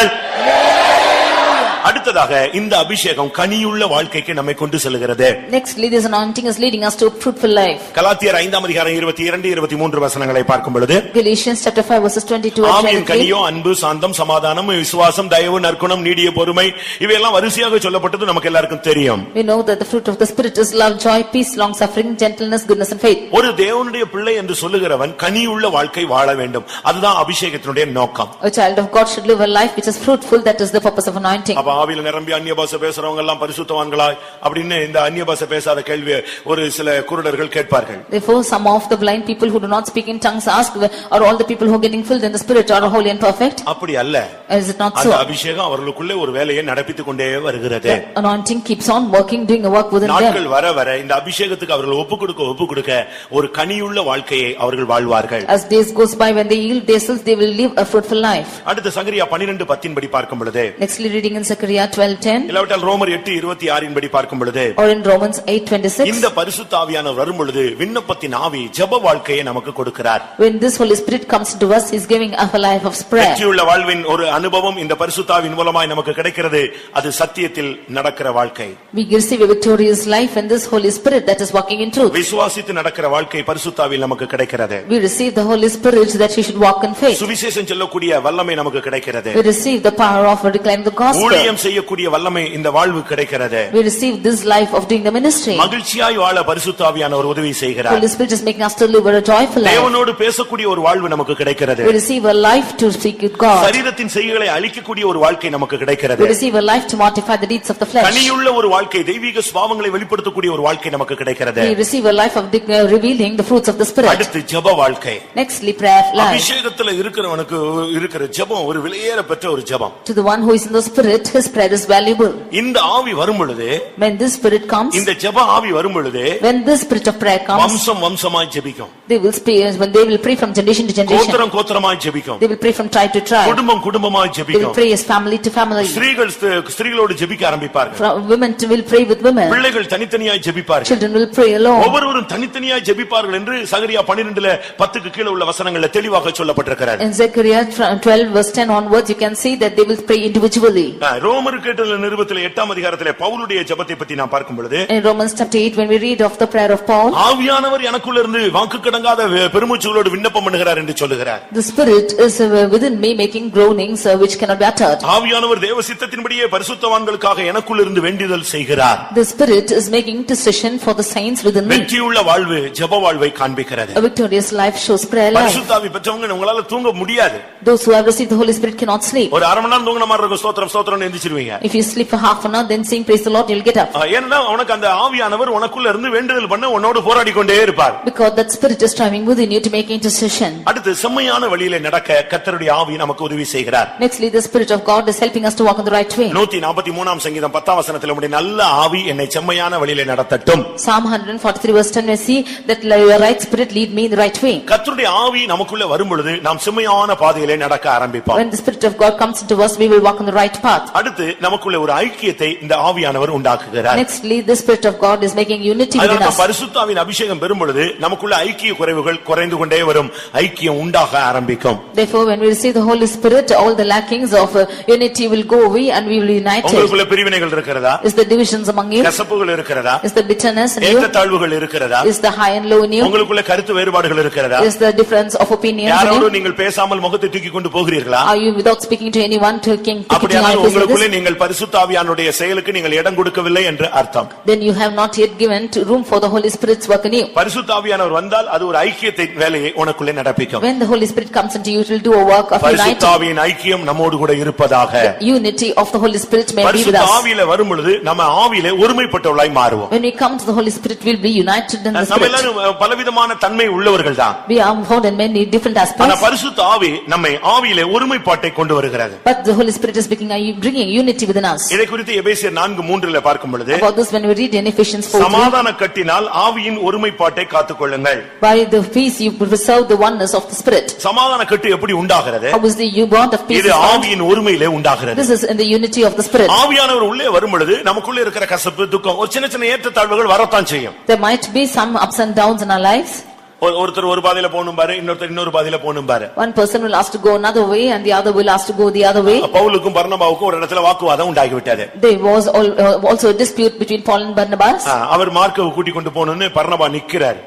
அடுத்ததாக இந்த அபிஷேகம் கனியுள்ள வாழ்க்கைக்கு நம்மை கொண்டு செல்கிறது Nextly, this anointing is leading us to a fruitful life. கலாத்தியர் ஐந்தாம் அதிகாரம் இருபத்தி இரண்டு இருபத்தி மூன்று வசனங்களை பார்க்கும் பொழுது Galatians chapter 5 verses 22 and ஆவியின் 23. கனியோ அன்பு சாந்தம் சமாதானம் விசுவாசம் தயவு நற்குணம் நீடிய பொறுமை இவையெல்லாம் வரிசையாக சொல்லப்பட்டது நமக்கு எல்லாருக்கும் தெரியும் We know that the fruit of the spirit is love, joy, peace, long suffering, gentleness, goodness and faith. ஒரு தேவனுடைய பிள்ளை என்று சொல்லுகிறவன் கனியுள்ள வாழ்க்கை வாழ வேண்டும் அதுதான் அபிஷேகத்தினுடைய நோக்கம் A child of God should live a life which is fruitful, that is the purpose of anointing. அப்ப ஆவியில நிரம்பி அந்நிய பாஷை பேசுறவங்க எல்லாம் பரிசுத்தவான்களாய் அப்படின்னு இந்த அந்நிய பாஷை பேசாத கேள்வி ஒரு சில குருடர்கள் கேட்பார்கள் Therefore, some of the blind people who do not speak in tongues ask, are all the people who are getting filled in the spirit are holy and perfect? அப்படி அல்ல Is it not அந்த so? அபிஷேகம் அவர்களுக்குள்ளே ஒரு வேலையை நடப்பித்துக் கொண்டே வருகிறது Anointing keeps on working, doing a work within நாட்கள் them. வர வர இந்த அபிஷேகத்துக்கு அவர்கள் ஒப்பு கொடுக்க ஒப்பு கொடுக்க ஒரு கனியுள்ள வாழ்க்கையை அவர்கள் வாழ்வார்கள் As days goes by, when they yield themselves, they will live a fruitful life. அடுத்த சங்கரியா பன்னிரண்டு பத்தின் படி பார்க்கும் பொழுது Nextly reading in Zechariah twelve ten இல்லாவிட்டால் ரோமர் எட்டு இருபத்தி ஆறின் படி பார்க்கும் பொழுது or in Romans eight twenty-six. இந்த பரிசுத்த ஆவியானவர் வரும் பொழுது விண்ணப்பத்தின் ஆவி ஜெப வாழ்க்கையை நமக்கு கொடுக்கிறார் When this Holy Spirit comes to us, he is giving us a life of prayer. வெற்றியுள்ள வாழ்வின் ஒரு அனுபவம் இந்த பரிசுத்தாவின் மூலமாய் நமக்கு கிடைக்கிறது அது சத்தியத்தில் நடக்கிற வாழ்க்கை We receive a victorious life in this Holy Spirit that is working in truth. விசுவாசித்து நடக்கிற வாழ்க்கை பரிசுத்தாவில் நமக்கு கிடைக்கிறது We receive the Holy Spirit that we should walk in faith. சுவிசேஷம் சொல்லக்கூடிய வல்லமை நமக்கு கிடைக்கிறது We receive the power of declaring the gospel. ஊழியம் செய்யக்கூடிய வல்லமை இந்த வாழ்வு கிடைக்கிறது We receive this life of doing the ministry. மகிழ்ச்சியாய் வாழ பரிசுத்தாவியானவர் உதவி செய்கிறார் Holy Spirit is making us to live a joyful life. தேவனோடு பேசக்கூடிய ஒரு வாழ்வு நமக்கு கிடைக்கிறது We receive a life to speak with God. சரீரத்தின் செய்களை அழிக்கக்கூடிய ஒரு வாழ்க்கை நமக்கு We கிடைக்கிறது receive a life to mortify the deeds of the flesh. கனியுள்ள ஒரு வாழ்க்கை தெய்வீக சுபாவங்களை வெளிப்படுத்தக்கூடிய ஒரு வாழ்க்கை நமக்கு கிடைக்கிறது We receive a life of uh, revealing the fruits of the Spirit. அடுத்து ஜெப வாழ்க்கை Nextly, prayer life. அபிஷேகத்துல இருக்கிறவனுக்கு இருக்கிற ஜெபம் ஒரு விலையேற பெற்ற ஒரு ஜெபம் To the one who is in the Spirit, his prayer is valuable. இந்த ஆவி வரும் பொழுது When this Spirit comes, இந்த ஜெப ஆவி வரும் பொழுது when this Spirit of prayer comes, வம்சம் வம்சமாய் ஜெபிக்கும் they will pray, when they will pray from generation to generation. கோத்திரம் கோத்திரமாய் ஜெபிக்கும் They will pray from tribe to tribe. குடும்பம் குடும்பமாய் They will ஜெபிக்கும் pray as family to family. ஸ்திரீகள் ஸ்தி- ஸ்திரீகளோடு ஜெபிக்க ஆரம்பிப்பார்கள் From Women to- will pray with women. பிள்ளைகள் தனித்தனியாய் ஜெபிப்பார்கள் Children will pray alone. ஒவ்வொருவரும் தனித்தனியாய் ஜெபிப்பார்கள் என்று சகரியா பன்னிரெண்டுல பத்துக்கு கீழே உள்ள வசனங்கள்ல தெளிவாக சொல்லப்பட்டிருக்கிறார் In Zechariah tw- 12 verse 10 onwards, you can see that they will pray individually. ரோமர் கேட்டுள்ள நிருபத்திலே எட்டாம் அதிகாரத்திலே பவுலுடைய ஜெபத்தை பத்தி நான் பார்க்கும் பொழுது In Romans chapter 8, when we read of the prayer of Paul, ஆவியானவர் எனக்குள்ள இருந்து வாக்கு கடங்காத வே- பெருமூச்சுகளோடு விண்ணப்பம் பண்ணுகிறார் என்று சொல்லுகிறார் the Spirit is uh, within me making groanings uh, which cannot be uttered. ஆவியானவர் தேவ சித்தத்தின்படியே பரிசுத்தவான்களுக்காக எனக்குள்ள இருந்து வேண்டிதல் செய்கிறார் The Spirit is making intercession for the saints within me. வெற்றியுள்ள வாழ்வு ஜெப வாழ்வை காண்பிக்கிறது A victorious life shows prayer life. பரிசுத்தாவி பெற்றவங்க உங்களால தூங்க முடியாது Those who have received the Holy Spirit cannot sleep. ஒரு அரை மணி நேரம் தூங்கின மாதிரி இருக்கும் ஸ்தோத்திரம் ஸ்தோத்திரம் எந்திரிச்சிருவீங்க If you sleep for half an hour, then sing praise the Lord, you'll get up. ஆ, ஏன்னா உனக்கு அந்த ஆவியானவர் உனக்குள்ள இருந்து வேண்டுதல் பண்ண உன்னோடு போராடி கொண்டே இருப்பார் Because that Spirit is striving within you to make intercession. அடுத்து செம்மையான வழியிலே நடக்க கர்த்தருடைய ஆவி நமக்கு உதவி செய்கிறார் Nextly, the Spirit of God is helping us to walk in the right way. நூத்தி நாற்பத்தி மூணாம் சங்கீதம் பத்தாம் வசனத்தில் உடைய நல்ல ஆவி என்னை செம்மையான வழியிலே நடத்தட்டும் Psalm 143 verse 10 we see that your right spirit lead me in the right way. கர்த்தருடைய ஆவி நமக்குள்ள வரும் பொழுது நாம் செம்மையான பாதையிலே நடக்க ஆரம்பிப்போம் When the Spirit of God comes into us, we will walk on the right path. அடுத்து நமக்குள்ள ஒரு ஐக்கியத்தை இந்த ஆவியானவர் உண்டாக்குகிறார் Nextly, the Spirit of God is making unity within அதனால us. பரிசுத்தாவின் அபிஷேகம் பெறும் பொழுது நமக்குள்ள ஐக்கிய குறைவுகள் குறைந்து கொண்டே வரும் ஐக்கியம் உண்டாக ஆரம்பிக்கும் Therefore, when we receive the Holy Spirit, all the lackings of uh, unity will go away and we will be united. உங்களுக்குள்ள பிரிவினைகள் இருக்கிறதா Is the divisions among you? கசப்புகள் இருக்கிறதா Is the bitterness in you? ஏற்றத்தாழ்வுகள் இருக்கிறதா Is the high and low in you? உங்களுக்குள்ள கருத்து வேறுபாடுகள் இருக்கிறதா Is the difference of opinions in யாரோடு you? நீங்கள் பேசாமல் முகத்தை தூக்கி கொண்டு போகிறீர்களா Are you without speaking to anyone to king? picking அப்படியானால் your face like உங்களுக்குள்ளே? நீங்கள் பரிசுத்தாவியானுடைய செயலுக்கு நீங்கள் இடம் கொடுக்கவில்லை என்று அர்த்தம் Then you have not yet given to room for the Holy Spirit's work in you. பரிசுத்தாவியானவர் வந்தால் அது ஒரு ஐக்கியத்தை வேலையை உனக்குள்ளே நடப்பிக்கும் When the Holy Spirit comes into you, it will do a work of uniting. பரிசுத்தாவியின் ஐக்கியம் நம்மோடு கூட இருப்பதாக Unity of the Holy Spirit may be with பரிசுத்த us. ஆவியில வரும் பொழுது நம்ம ஆவியில ஒருமைப்பட்டவர்களாய் மாறுவோம் When we come to the Holy Spirit, we'll be united in the நம்ம Spirit. எல்லாரும் பலவிதமான தன்மை உள்ளவர்கள் தான் We are found in many different ஆனா aspects. பரிசுத்த ஆவி நம்மை ஆவியில ஒருமைப்பாட்டை கொண்டு வருகிறது But the Holy Spirit is bringing, bringing unity within us. இதை குறித்து எபேசியர் நான்கு மூன்றுல பார்க்கும் பொழுது About this, when we read in Ephesians 4, சமாதான கட்டினால் ஆவியின் ஒருமைப்பாட்டை காத்துக்கொள்ளுங்கள் by the peace you preserve the oneness of the Spirit. சமாதான கட்டு எப்படி உண்டாகிறது How is the you bond of peace இது? ஆவியின் ஒருமையிலே உண்டாகிறது This is in the unity of the Spirit. ஆவியானவர் உள்ளே வரும் பொழுது நமக்குள்ள இருக்கிற கசப்பு துக்கம் ஒரு சின்ன சின்ன ஏற்றத்தாழ்வுகள் வரத்தான் செய்யும் There might be some ups and downs in our lives. ஒரு- ஒருத்தர் ஒரு பாதையில போகணும் பாரு இன்னொருத்தர் இன்னொரு பாதையில போகணும் பாரு One person will ask to go another way and the other will ask to go the other way. பவுலுக்கும் பர்ணபாவுக்கும் ஒரு இடத்துல வாக்குவாதம் உண்டாகிவிட்டது There was al- uh, also a dispute between Paul and Barnabas. ஆ, அவர் மார்க்கவை கூட்டிக் கொண்டு போகணும்னு பர்ணபா நிக்கிறார்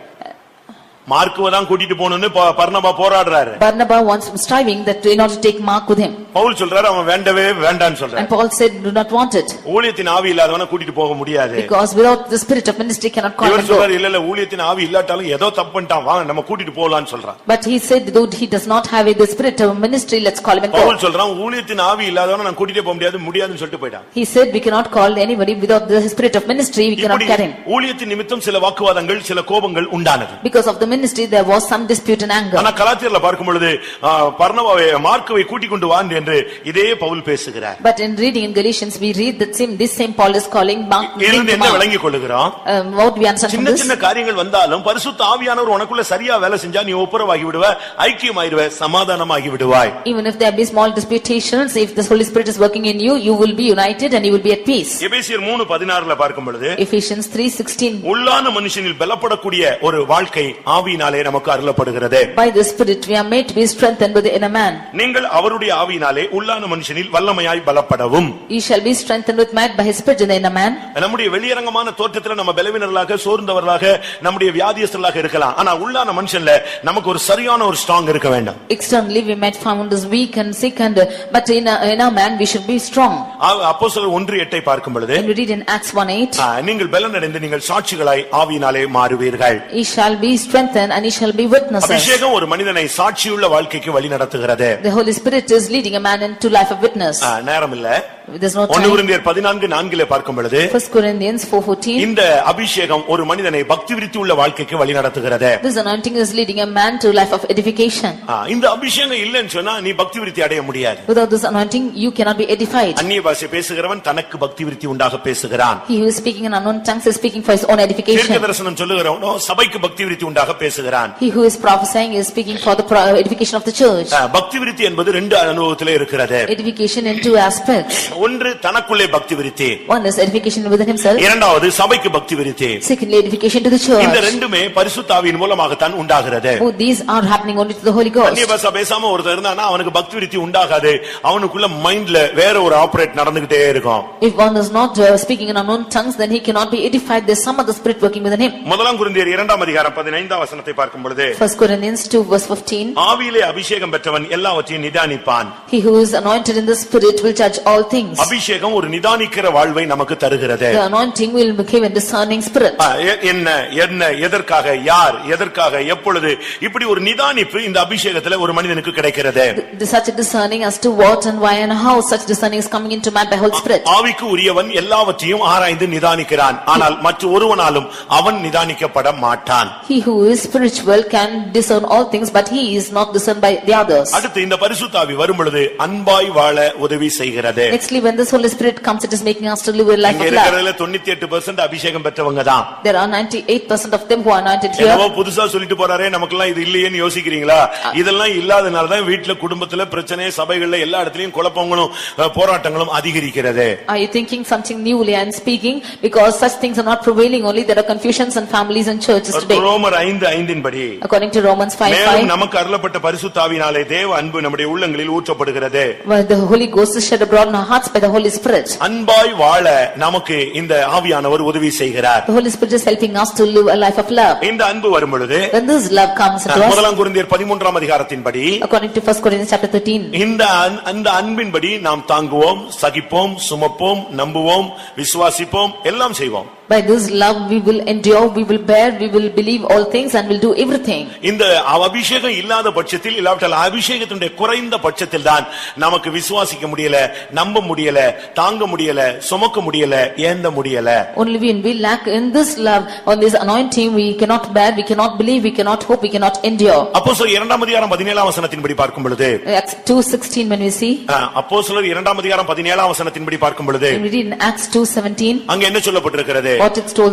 மார்க்குவை தான் கூட்டிட்டு போகணும்னு ப- பர்னபா போராடுறாரு wants striving that in order to take Mark with him. Pavul சொல்றாரு அவன் வேண்டவே வேண்டான்னு சொல்றாரு And Paul said, do not want it. ஊழியத்தின் ஆவி இல்லாதவன கூட்டிட்டு போக முடியாது Because without the spirit of ministry cannot call இவர். சொல்றாரு இல்ல இல்ல ஊழியத்தின் ஆவி இல்லாட்டாலும் ஏதோ தப்பு பண்ணிட்டான் வாங்க நம்ம கூட்டிட்டு போகலாம்னு சொல்றான் But he said, though he does not have the spirit of ministry, let's call him and Pavul. சொல்றான் ஊழியத்தின் ஆவி இல்லாதவன நான் கூட்டிட்டே போக முடியாது முடியாதுன்னு சொல்லிட்டு போயிட்டான் He said, we cannot call anybody without the spirit of ministry, we cannot இப்படி carry him. ஊழியத்தின் நிமித்தம் சில வாக்குவாதங்கள் சில கோபங்கள் உண்டானது Because of the ministry, there was some dispute and anger. ஆனா கலாத்தியர்ல பார்க்கும் பொழுது பர்னபாவை மார்க்குவை கூட்டிக் கொண்டு வான் என்று இதே பவுல் பேசுகிறார் But in reading in Galatians, we read that same, this same Paul is calling Mark. இருந்து என்ன கொள்ளுகிறோம் Um, What we understand சின்ன? சின்ன காரியங்கள் வந்தாலும் பரிசுத்த ஆவியானவர் உனக்குள்ள சரியா வேலை செஞ்சா நீ ஒப்புரவாகி விடுவ ஐக்கியமாயிருவ சமாதானமாகி விடுவாய் Even if there be small disputations, if the Holy Spirit is working in you, you will be united and you will be at peace. எபேசியர் மூணு பதினாறுல பார்க்கும் பொழுது Ephesians 3:16 உள்ளான மனுஷனில் பலப்படக்கூடிய ஒரு வாழ்க்கை ஆவியினாலே நமக்கு அருளப்படுகிறது By the Spirit we are made to be strengthened with the inner man. நீங்கள் அவருடைய ஆவியினாலே உள்ளான மனுஷனில் வல்லமையாய் பலப்படவும் He shall be strengthened with might by his spirit in the inner man. நம்முடைய வெளியரங்கமான தோற்றத்துல நம்ம பலவீனர்களாக சோர்ந்தவர்களாக நம்முடைய வியாதியஸ்தர்களாக இருக்கலாம் ஆனா உள்ளான மனுஷன்ல நமக்கு ஒரு சரியான ஒரு ஸ்ட்ராங் இருக்க வேண்டும் Externally we might found as weak and sick and but in a, in our man we should be strong. அப்போ சிலர் ஒன்று எட்டை பார்க்கும் பொழுது we read in Acts 1:8, ஆ, நீங்கள் பலனடைந்து நீங்கள் சாட்சிகளாய் ஆவியினாலே மாறுவீர்கள் he shall be strengthened and he shall be witnesses. அபிஷேகம் ஒரு மனிதனை சாட்சியுள்ள வாழ்க்கைக்கு வழி நடத்துகிறது The Holy Spirit is leading a man into life of witness. நேரம் இல்ல There's no ஒன்னு time. குருந்தியர் பதினான்கு நான்கிலே பார்க்கும் பொழுது First Corinthians 4:14. இந்த அபிஷேகம் ஒரு மனிதனை பக்தி விருத்தி உள்ள வாழ்க்கைக்கு வழி நடத்துகிறது This anointing is leading a man to life of edification. ஆ, இந்த அபிஷேகம் இல்லைன்னு சொன்னா நீ பக்தி விருத்தி அடைய முடியாது Without this anointing, you cannot be edified. அந்நிய பாஷை பேசுகிறவன் தனக்கு பக்தி விருத்தி உண்டாக பேசுகிறான் He who is speaking in unknown tongues is speaking for his own தீர்க்க edification. தரிசனம் சொல்லுகிறவனோ சபைக்கு பக்தி விருத்தி உண்டாக பேசுகிறான் He who is prophesying is speaking for the pro- edification of the church. ஆ, பக்தி விருத்தி என்பது ரெண்டு அனுபவத்திலே இருக்கிறது Edification in two aspects. ஒன்று தனக்குள்ளே பக்தி விருத்தி One is edification within himself. இரண்டாவது சபைக்கு பக்தி விருத்தி Secondly, edification to the இந்த church. ரெண்டுமே பரிசுத்தாவியின் மூலமாகத்தான் உண்டாகிறது Both these are happening only to the Holy அந்நிய Ghost. பாஷை பேசாம ஒருத்தர் இருந்தானா அவனுக்கு பக்தி விருத்தி உண்டாகாது அவனுக்குள்ள மைண்ட்ல வேற ஒரு ஆபரேட் நடந்துகிட்டே இருக்கும் If one is not uh, speaking in unknown tongues, then he cannot be edified. There's some other spirit working within him. முதலாம் குருந்தியர் இரண்டாம் அதிகாரம் பதினைந்தாம் வசனத்தை பார்க்கும் பொழுது First Corinthians 2 verse 15. ஆவியிலே அபிஷேகம் பெற்றவன் எல்லாவற்றையும் நிதானிப்பான் He who is anointed in the spirit will judge all things. அபிஷேகம் ஒரு நிதானிக்கிற வாழ்வை நமக்கு தருகிறது The anointing will give a discerning spirit. என்ன என்ன எதற்காக யார் எதற்காக எப்பொழுது இப்படி ஒரு நிதானிப்பு இந்த அபிஷேகத்துல ஒரு மனிதனுக்கு கிடைக்கிறது Such a discerning as to what and why and how such discerning is coming into man by Holy Spirit. ஆவிக்கு உரியவன் எல்லாவற்றையும் ஆராய்ந்து நிதானிக்கிறான் ஆனால் மற்ற ஒருவனாலும் அவன் நிதானிக்கப்பட மாட்டான் He who is spiritual can discern all things, but he is not discerned by the others. அடுத்து இந்த பரிசுத்தாவி வரும் பொழுது அன்பாய் வாழ உதவி செய்கிறது Nextly, when this Holy Spirit comes, it is making us to live a life இங்க of love. இருக்கிறதுல தொண்ணூத்தி எட்டு அபிஷேகம் பெற்றவங்க தான் There are ninety-eight percent of them who are anointed என்னவோ here. புதுசா சொல்லிட்டு போறாரே நமக்கெல்லாம் இது இல்லையேன்னு யோசிக்கிறீங்களா இதெல்லாம் இல்லாதனாலதான் வீட்டுல குடும்பத்துல பிரச்சனை சபைகள்ல எல்லா இடத்துலயும் குழப்பங்களும் அஹ், போராட்டங்களும் அதிகரிக்கிறது Are you thinking something newly and speaking? Because such things are not prevailing only, there are confusions in families and churches today. ரோமர் ஐந்து ஐந்தின் படி According to Romans five மேலும் five, நமக்கு அருளப்பட்ட பரிசுத்தாவினாலே தேவ அன்பு நம்முடைய உள்ளங்களில் ஊற்றப்படுகிறது where the Holy Ghost is shed abroad in our hearts by the Holy Spirit. அன்பாய் வாழ நமக்கு இந்த ஆவியானவர் உதவி செய்கிறார் The Holy Spirit is helping us to live a life of love. இந்த அன்பு வரும் பொழுது When this love comes into us, முதலாம் குருந்தியர் பதிமூன்றாம் அதிகாரத்தின்படி according to first Corinthians chapter thirteen, இந்த அன்- அந்த அன்பின்படி நாம் தாங்குவோம் சகிப்போம் சுமப்போம் நம்புவோம் விசுவாசிப்போம் எல்லாம் செய்வோம் by this love we will endure, we will bear, we will believe all things and will do everything. இந்த அபிஷேகம் இல்லாத பட்சத்தில் இல்லாவிட்டால் அபிஷேகத்தினுடைய குறைந்த பட்சத்தில் தான் நமக்கு விசுவாசிக்க முடியல நம்ப முடியல தாங்க முடியல சுமக்க முடியல ஏந்த முடியல Only when we lack in this love, on this anointing, we cannot bear, we cannot believe, we cannot hope, we cannot endure. அப்போ இரண்டாம் அதிகாரம் பதினேழாம் வசனத்தின்படி பார்க்கும் பொழுது Acts two sixteen when we see, அப்போ இரண்டாம் அதிகாரம் பதினேழாம் வசனத்தின்படி பார்க்கும் பொழுது we read in Acts two seventeen, அங்க என்ன சொல்லப்பட்டிருக்கிறது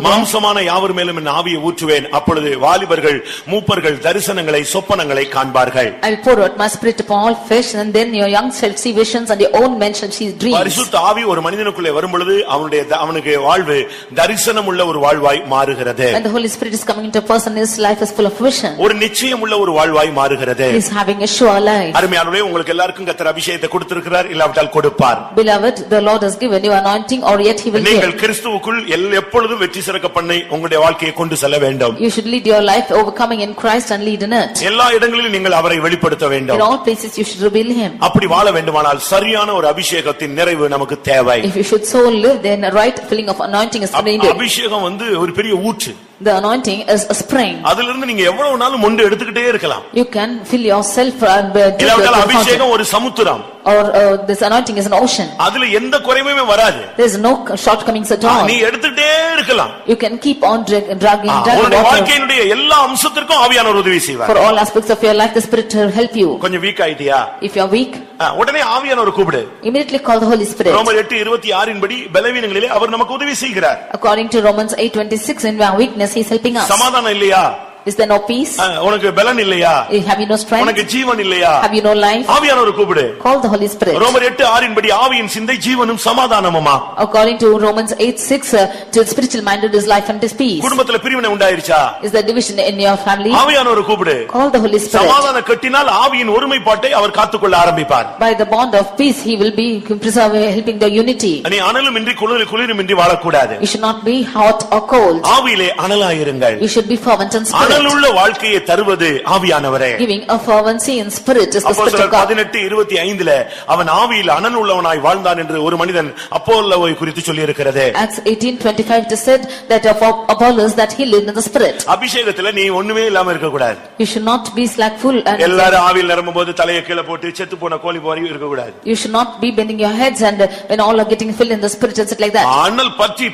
மாம்சமான யாவர் மேலும் என் ஆவியை ஊற்றுவேன் அப்பொழுது வாலிபர்கள் மூப்பர்கள் தரிசனங்களை சொப்பனங்களை காண்பார்கள் I will pour out my spirit upon all flesh and then your young shall see visions and your old men shall see dreams. பரிசுத்த ஆவி ஒரு மனிதனுக்குள்ளே வரும் பொழுது அவனுடைய அவனுக்கு வாழ்வு தரிசனம் உள்ள ஒரு வாழ்வாய் மாறுகிறது When the Holy Spirit is coming into a person, his life is full of vision. ஒரு நிச்சயம் உள்ள ஒரு வாழ்வாய் மாறுகிறது He is having a sure life. அருமையானவர்களே உங்களுக்கு எல்லாருக்கும் கத்தர் அபிஷேகத்தை கொடுத்திருக்கிறார் இல்லாவிட்டால் கொடுப்பார் Beloved, the Lord has given you anointing or yet he will நீங்கள். கிறிஸ்துவுக்குள் எல்- எப்பொழுதும் வெற்றி சிறக்க பண்ணி உங்களுடைய வாழ்க்கையை கொண்டு செல்ல வேண்டும் You should lead your life overcoming in Christ and lead in it. எல்லா இடங்களிலும் நீங்கள் அவரை வெளிப்படுத்த In வேண்டும் all places you should reveal him. அப்படி வாழ வேண்டுமானால் சரியான ஒரு அபிஷேகத்தின் நிறைவு நமக்கு தேவை If you should so live, then a right filling of anointing is up- needed. அபிஷேகம் வந்து ஒரு பெரிய ஊற்று The anointing is a spring. அதுல இருந்து நீங்க எவ்வளவு நாளும் மொண்டு எடுத்துக்கிட்டே இருக்கலாம் You can fill yourself and uh, drink இல்லாவிட்டால் the fountain. அபிஷேகம் ஒரு சமுத்திரம் Or uh, this anointing is an ocean. அதுல எந்த குறைவுமே வராது There is no shortcomings at all. நீ எடுத்துக்கிட்டே இருக்கலாம் You can keep on drag- dragging, ah, dragging உன்னுடைய water. வாழ்க்கையினுடைய எல்லா அம்சத்திற்கும் ஆவியானவர் உதவி செய்வார் For all aspects of your life, the Spirit will help you. கொஞ்சம் week ஆயிட்டியா If you are weak, ஆ, உடனே ஆவியானவர் கூப்பிடு immediately call the Holy Spirit. ரோமர் எட்டு இருபத்தி ஆறின் படி பலவீனங்களிலே அவர் நமக்கு உதவி செய்கிறார் According to Romans 8:26, in our weakness, He is helping us. சமாதானம் இல்லையா Is there no peace? ஆ, உனக்கு பலன் இல்லையா Have you no strength? உனக்கு ஜீவன் இல்லையா Have you no life? ஆவியானவர் கூப்பிடு Call the Holy Spirit. ரோமர் எட்டு ஆறின் படி ஆவியின் சிந்தை ஜீவனும் சமாதானமுமா According to Romans 8:6, uh, to the spiritual minded is life and is peace. குடும்பத்துல பிரிவினை உண்டாயிருச்சா Is there division in your family? ஆவியானவர் கூப்பிடு Call the Holy Spirit. சமாதான கட்டினால் ஆவியின் ஒருமைப்பாட்டை அவர் காத்துக்கொள்ள ஆரம்பிப்பார் By the bond of peace, He will be preserving, helping the unity. நீ அனலும் இன்றி குளிர் குளிரும் இன்றி வாழக்கூடாது You should not be hot or cold. ஆவியிலே அனலாயிருங்கள் You should be fervent in spirit. அனலுள்ள வாழ்க்கையை தருவது ஆவியானவரே Giving a fervency in spirit is the spirit of God. பதினெட்டு இருபத்தி ஐந்துல அவன் ஆவியில் அனல் உள்ளவனாய் வாழ்ந்தான் என்று ஒரு மனிதன் அப்போல்லோவை குறித்து சொல்லி இருக்கிறது Acts 18:25 it is said that of Apollos that he lived in the spirit. அபிஷேகத்துல நீ ஒண்ணுமே இல்லாம இருக்க கூடாது You should not be slackful and எல்லாரும் ஆவியில் நிரம்பும் போது தலையை கீழே போட்டு செத்து போன கோழி போரி இருக்க கூடாது you should not be bending your heads and uh, when all are getting filled in the spirit sit like that. அனல் பற்றி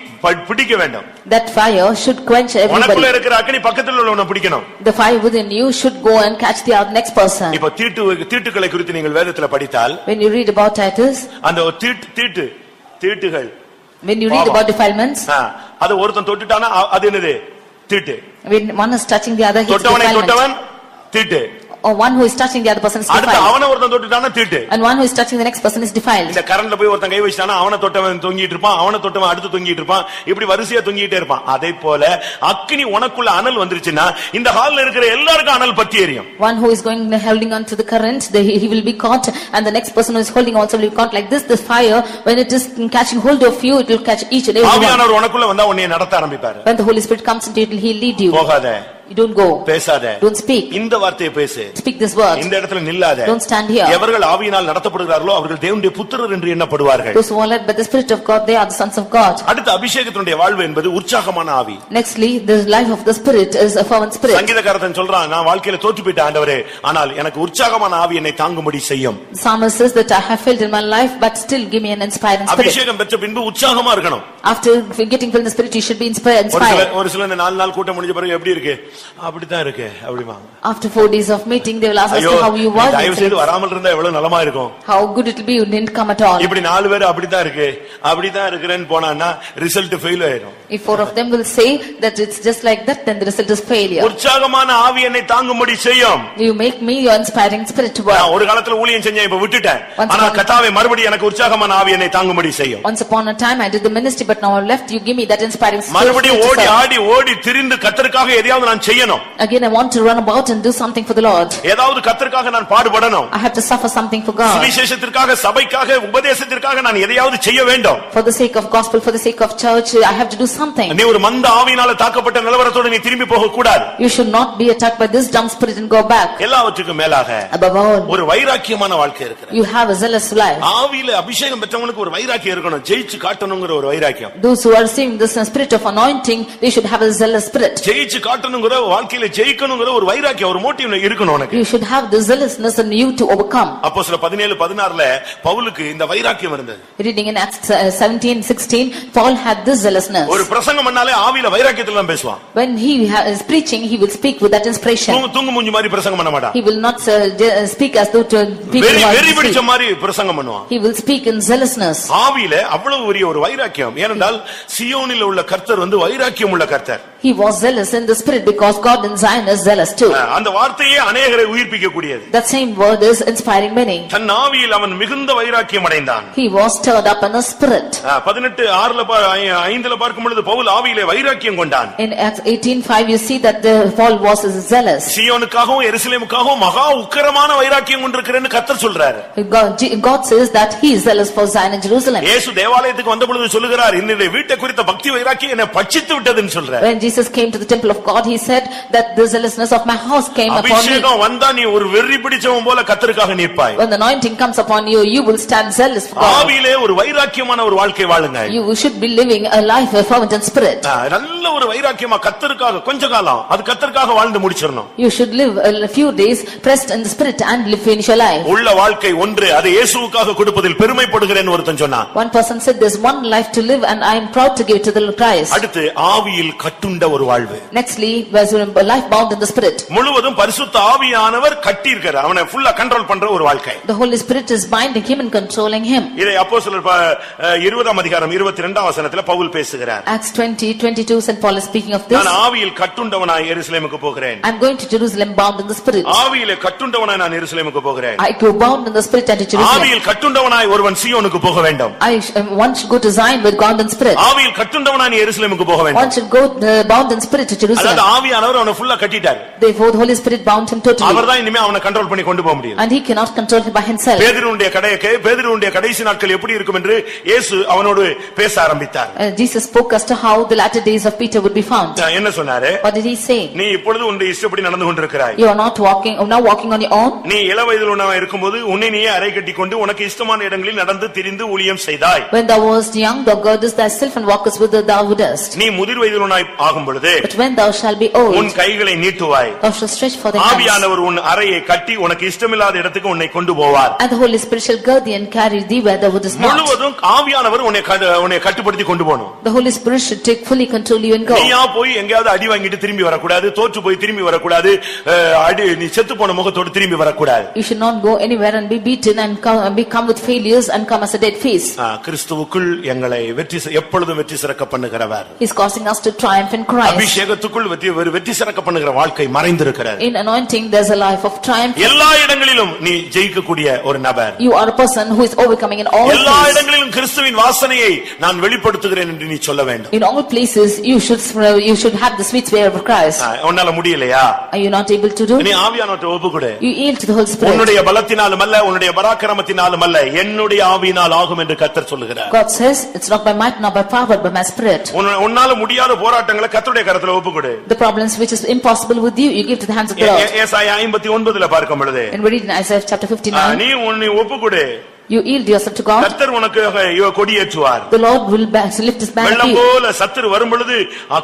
பிடிக்க வேண்டும் That fire should quench உனக்குள்ள everybody. இருக்கிற அக்னி பக்கத்துல உள்ளவனை பிடிக்கணும் The fire within you should go and catch the other next person. இப்ப தீட்டு தீட்டுக்களை குறித்து நீங்கள் வேதத்துல படித்தால் When you read about Titus, அந்த ஒரு தீட்டு தீட்டு தீட்டுகள் when you read பாவம். about defilements, ஆ, அது ஒருத்தன் தொட்டுட்டானா அ- அது என்னது தீட்டு when one is touching the other, he is தொட்டவனை defilement. தொட்டவன் தீட்டு Or one who is touching the other person is அடுத்து defiled. அவனை ஒருத்தன் தொட்டுட்டானா தீட்டு And one who is touching the next person is defiled. இந்த கரண்ட்ல போய் ஒருத்தன் கை வச்சிட்டானா அவனை தொட்டவன் தொங்கிட்டு இருப்பான் அவனை தொட்டவன் அடுத்து தொங்கிட்டு இருப்பான் இப்படி வரிசையா தொங்கிட்டே இருப்பான் அதே போல அக்கினி உனக்குள்ள அனல் வந்துருச்சுன்னா இந்த ஹால்ல இருக்கிற எல்லாருக்கும் அனல் பத்தி எரியும் One who is going holding on to the current, the, he will be caught, and the next person who is holding also will be caught like this. The fire, when it is catching hold of you, it will catch each and every one. ஆவியானவர் உனக்குள்ள வந்தா உன்னை நடத்த ஆரம்பிப்பாரு When the Holy Spirit comes into it, he will lead you. போகாத You don't go. பேசாத Don't speak. இந்த வார்த்தையை பேசு Speak this word. இந்த இடத்துல நில்லாத Don't stand here. எவர்கள் ஆவியினால் நடத்தப்படுகிறார்களோ அவர்கள் தேவனுடைய புத்திரர் என்று எண்ணப்படுவார்கள் Those who are led by the Spirit of God, they are the sons of God. அடுத்த அபிஷேகத்தினுடைய வாழ்வு என்பது உற்சாகமான ஆவி Nextly, the life of the Spirit is a fervent spirit. சங்கீதக்காரன் சொல்றான் நான் வாழ்க்கையில தோற்று போயிட்ட ஆண்டவரே ஆனால் எனக்கு உற்சாகமான ஆவி என்னை தாங்கும்படி செய்யும் Psalmist says that I have failed in my life, but still give me an inspiring spirit. அபிஷேகம் பெற்ற பின்பு உற்சாகமா இருக்கணும் After getting filled in the Spirit, you should be inspired. ஒரு சில. ஒரு சில நாலு நாள் கூட்டம் முடிஞ்ச பிறகு எப்படி இருக்கு அப்படித்தான் இருக்கு அப்படிவாங்க After four days of meeting, they will ask us ஐயோ how you நீ were. தயவு செய்து வராமல் இருந்தா எவ்வளவு நலமா இருக்கும் How good it will be you didn't come at all. இப்படி நாலு பேர் அப்படித்தான் இருக்கு அப்படித்தான் இருக்கிறேன்னு போனான்னா ரிசல்ட் ஃபெயில் ஆயிடும் If four of them will say that it's just like that, then the result is failure. உற்சாகமான ஆவி என்னை தாங்கும்படி செய்யும் You make me your inspiring spirit to நான் work. ஒரு காலத்துல ஊழியம் செஞ்சேன் இப்ப விட்டுட்டேன் Once ஆனா upon- கத்தாவை மறுபடியும் எனக்கு உற்சாகமான ஆவி என்னை தாங்கும்படி செய்யும் Once upon a time, I did the ministry, but now I've left, you give me that inspiring spirit. மறுபடியும் to ஓடி serve. ஆடி ஓடி திரிந்து கத்தருக்காக எதையாவது நான் செய்யணும் Again, I want to run about and do something for the Lord. ஏதாவது கத்தருக்காக நான் பாடுபடணும் I have to suffer something for God. சுவிசேஷத்திற்காக சபைக்காக உபதேசத்திற்காக நான் எதையாவது செய்ய வேண்டும் For the sake of gospel, for the sake of church, I have to do something. நீ ஒரு மந்த ஆவியினால தாக்கப்பட்ட நிலவரத்தோடு நீ திரும்பி போக கூடாது You should not be attacked by this dumb spirit and go back. எல்லாவற்றுக்கும் மேலாக Above all, ஒரு வைராக்கியமான வாழ்க்கை இருக்கிறது you have a zealous life. ஆவியில அபிஷேகம் பெற்றவங்களுக்கு ஒரு வைராக்கியம் இருக்கணும் ஜெயிச்சு காட்டணுங்கிற ஒரு வைராக்கியம் Those who are receiving this spirit of anointing, they should have a zealous spirit. ஜெயிச்சு காட்டணுங்கிற வாழ்க்கையில ஜெயிக்கணுங்கிற ஒரு வைராக்கியம் ஒரு மோட்டிவ் இருக்கணும் உனக்கு You should have the zealousness in you to overcome. அப்போ சில பதினேழு பதினாறுல பவுலுக்கு இந்த வைராக்கியம் இருந்தது Reading in Acts uh, 17, 16, Paul had this zealousness. ஒரு பிரசங்கம் பண்ணாலே ஆவியில வைராக்கியத்துல தான் பேசுவான் When he is preaching, he will speak with that inspiration. தூங்கு தூங்கு மூஞ்சி மாதிரி பிரசங்கம் பண்ண மாட்டான் He will not uh, uh, speak as though to people வெறி வெறி பிடிச்ச. மாதிரி பிரசங்கம் பண்ணுவான் He will speak in zealousness. ஆவியில அவ்வளவு பெரிய ஒரு வைராக்கியம் ஏனென்றால் சியோனில் உள்ள கர்த்தர் வந்து வைராக்கியம் உள்ள கர்த்தர் He was zealous in the spirit because God in Zion is zealous too. அந்த வார்த்தையே அநேகரை உயிர்ப்பிக்க கூடியது That same word is inspiring many. தன் ஆவியில் அவன் மிகுந்த வைராக்கியம் அடைந்தான் He was stirred up in the spirit. அஹ், பதினெட்டு ஆறுல பா- ஐ- ஐந்துல பார்க்கும் பொழுது பவுல் ஆவியிலே வைராக்கியம் கொண்டான் In Acts 18:5 you see that the Paul was zealous. சியோனுக்காகவும் எருசலேமுக்காகவும் மகா உக்கிரமான வைராக்கியம் கொண்டிருக்கிறேன்னு கத்தர் சொல்றாரு God God says that he is zealous for Zion and Jerusalem. இயேசு தேவாலயத்துக்கு வந்த பொழுது சொல்லுகிறார் என்னுடைய வீட்டை குறித்த பக்தி வைராக்கியம் என்னை பட்சித்து விட்டதுன்னு சொல்றாரு When Jesus came to the temple of God, he said that the zealousness of my house came upon me. அபிஷேகம் வந்தா நீ ஒரு வெறி பிடிச்சவன் போல கத்தருக்காக நிற்பாய் When the anointing comes upon you, you will stand zealous for God. ஆவியிலே ஒரு வைராக்கியமான ஒரு வாழ்க்கை வாழுங்க You should be living a life of fervent in spirit. ஆ, நல்ல ஒரு வைராக்கியமா கத்தருக்காக கொஞ்ச காலம் அது கத்தருக்காக வாழ்ந்து முடிச்சிடணும் You should live a few days pressed in the spirit and live finish your life. உள்ள வாழ்க்கை ஒன்று அதை இயேசுவுக்காக கொடுப்பதில் பெருமைப்படுகிறேன் ஒருத்தன் சொன்னான் One person said there's one life to live and I am proud to give it to the Christ. அடுத்து ஆவியில் கட்டுண்ட ஒரு வாழ்வு Nextly, was a life bound in the spirit. முழுவதும் பரிசுத்த ஆவியானவர் கட்டியிருக்கிறார் அவனை ஃபுல்லா கண்ட்ரோல் பண்ற ஒரு வாழ்க்கை The Holy Spirit is binding him and controlling him. இதை அப்போ சிலர் இருபதாம் அதிகாரம் இருபத்தி ரெண்டாம் வசனத்துல பவுல் பேசுகிறார் Acts 20, 22, St. Paul is speaking of this. நான் ஆவியில் கட்டுண்டவனாய் எருசலேமுக்கு போகிறேன் I'm going to Jerusalem bound in the spirit. ஆவியில கட்டுண்டவனாய் நான் எருசலேமுக்கு போகிறேன் I go bound in the spirit unto Jerusalem. ஆவியில் கட்டுண்டவனாய் ஒருவன் சீயோனுக்கு போக வேண்டும் I, um, one should go to Zion with God in spirit. ஆவியில் கட்டுண்டவனாய் எருசலேமுக்கு போக வேண்டும் One should go uh, bound in spirit to அதாவது Jerusalem. ஆவியானவர் அவனை ஃபுல்லா கட்டிட்டார் Therefore, the Holy Spirit bound him totally. அவர்தான் இனிமே அவனை கண்ட்ரோல் பண்ணி கொண்டு போக முடியும் And he cannot control him by himself. பேதுருடைய கடைய பேதுருடைய கடைசி நாட்கள் எப்படி இருக்கும் என்று இயேசு அவனோடு பேச ஆரம்பித்தார் Uh, Jesus spoke as to how the latter days of Peter would be found. என்ன சொன்னாரு What did he say? நீ இப்பொழுது உன்னுடைய இஷ்டப்படி நடந்து கொண்டிருக்கிறாய் You are not walking, now walking on your own. நீ இள வயதில் உணவா இருக்கும்போது உன்னை நீயே அறை கட்டி கொண்டு உனக்கு இஷ்டமான இடங்களில் நடந்து திரிந்து ஊழியம் செய்தாய் When thou wast young, thou girdest thyself and walkest whither thou wouldest. நீ முதிர் வயதிலுனாய் ஆகும் பொழுது But when thou shalt be உன் கைகளை நீட்டுவாய். ஆவியானவர் உன் அறையை கட்டி உனக்கு இஷ்டமில்லாத இடத்துக்கு உன்னை கொண்டு போவார் And the Holy Spirit shall gird thee and carry thee where thou wouldest not. முழுவதும் ஆவியானவர் உன்னை உன்னை கட்டுப்படுத்தி கொண்டு போகணும் The Holy Spirit should take fully control you and go. நீயா போய் எங்கேயாவது அடி வாங்கிட்டு திரும்பி வரக்கூடாது தோற்று போய் திரும்பி வரக்கூடாது அஹ், அடி நீ செத்து போன முகத்தோடு திரும்பி வரக்கூடாது You should not go anywhere and be beaten and come, and become with failures and come as a dead face. ஆ, கிறிஸ்துவுக்குள் எங்களை வெற்றி எப்பொழுதும் வெற்றி சிறக்க பண்ணுகிறவர் He's causing us to triumph in Christ. அபிஷேகத்துக்குள் வெற்றி ஒரு வெற்றி சிறக்க பண்ணுகிற வாழ்க்கை மறைந்திருக்கிறது In anointing, there's a life of triumph. எல்லா இடங்களிலும் நீ ஜெயிக்கக்கூடிய ஒரு நபர் You are a person who is overcoming in all எல்லா. இடங்களிலும் கிறிஸ்துவின் வாசனையை நான் வெளிப்படுத்துகிறேன் என்று நீ சொல்ல வேண்டும் In all places, you should, you should have the sweet spirit of Christ. உன்னால முடியலையா Are you not able to do? நீ ஆவியானவற்றை ஒப்பு கொடு You yield to the Holy Spirit. உன்னுடைய பலத்தினாலும் அல்ல உன்னுடைய பராக்கிரமத்தினாலும் அல்ல என்னுடைய ஆவியினால் ஆகும் என்று கர்த்தர் சொல்லுகிறார் God says, it's not by might nor by power but by my spirit. உன்ன- உன்னால முடியாத போராட்டங்களை கர்த்தருடைய கரத்துல ஒப்பு கொடு The problems which is impossible with you, you give to the hands of the A- Lord. ஏ- ஏசாயா ஐம்பத்தி ஒன்பதுல பார்க்கும் பொழுது And we read in Isaiah chapter ஆ, 59, நீ உன்னை ஒப்பு கொடு you yield yourself to God, கர்த்தர் உனக்கு கொடியேற்றுவார் the Lord will ba- lift his banner வெள்ளம். போல சத்துரு வரும் பொழுது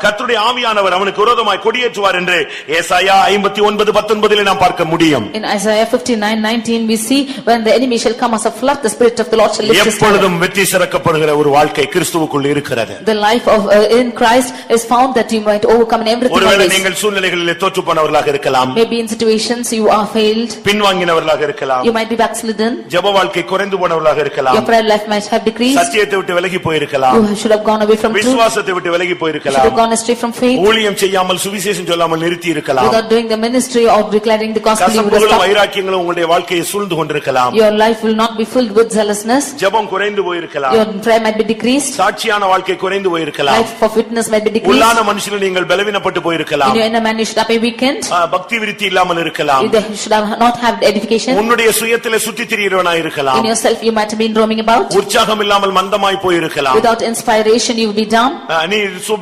கர்த்தருடைய ஆவியானவர் அவனுக்கு விரோதமாய் கொடியேற்றுவார் என்று ஏசாயா ஐம்பத்தி ஒன்பது பத்தொன்பதிலே நாம் பார்க்க முடியும் In Isaiah 59, 19, we see when the enemy shall come as a flood, the spirit of the Lord shall lift his. எப்பொழுதும் வெற்றி சிறக்கப்படுகிற ஒரு வாழ்க்கை கிறிஸ்துவுக்குள் இருக்கிறது The life of, uh, in Christ is found that you might overcome in everything ஒருவேளை. நீங்கள் சூழ்நிலைகளிலே தோற்று போனவர்களாக இருக்கலாம் Maybe in situations you are failed, பின்வாங்கினவர்களாக இருக்கலாம் you might be backslidden, ஜெப வாழ்க்கை குறைந்து போனவர்களாக your இருக்கலாம் prayer life might have decreased, சத்தியத்தை விட்டு விலகி போயிருக்கலாம் you should have gone away from truth, விசுவாசத்தை விட்டு விலகி you should போயிருக்கலாம் have gone astray from faith, ஊழியம் செய்யாமல் சுவிசேஷம் சொல்லாமல் நிறுத்தி இருக்கலாம் without doing the ministry or declaring the gospel, you would have கசப்புகளும் stopped. வைராக்கியங்களும் உங்களுடைய வாழ்க்கையை சூழ்ந்து கொண்டிருக்கலாம் Your life will not be filled with zealousness, ஜெபம் குறைந்து போயிருக்கலாம் your prayer might be decreased, சாட்சியான வாழ்க்கை குறைந்து போயிருக்கலாம் life of witness might be decreased, உள்ளான மனுஷனில் நீங்கள் பலவீனப்பட்டு போயிருக்கலாம் in your inner man you should have a weekend, ஆ, பக்தி விருத்தி இல்லாமல் இருக்கலாம் you should have not have edification, உன்னுடைய சுயத்திலே சுத்தி திரிகிறவனாய் இருக்கலாம் in yourself you might have been roaming about, உற்சாகம் இல்லாமல் மந்தமாய் போயிருக்கலாம் without inspiration you will be down, நீ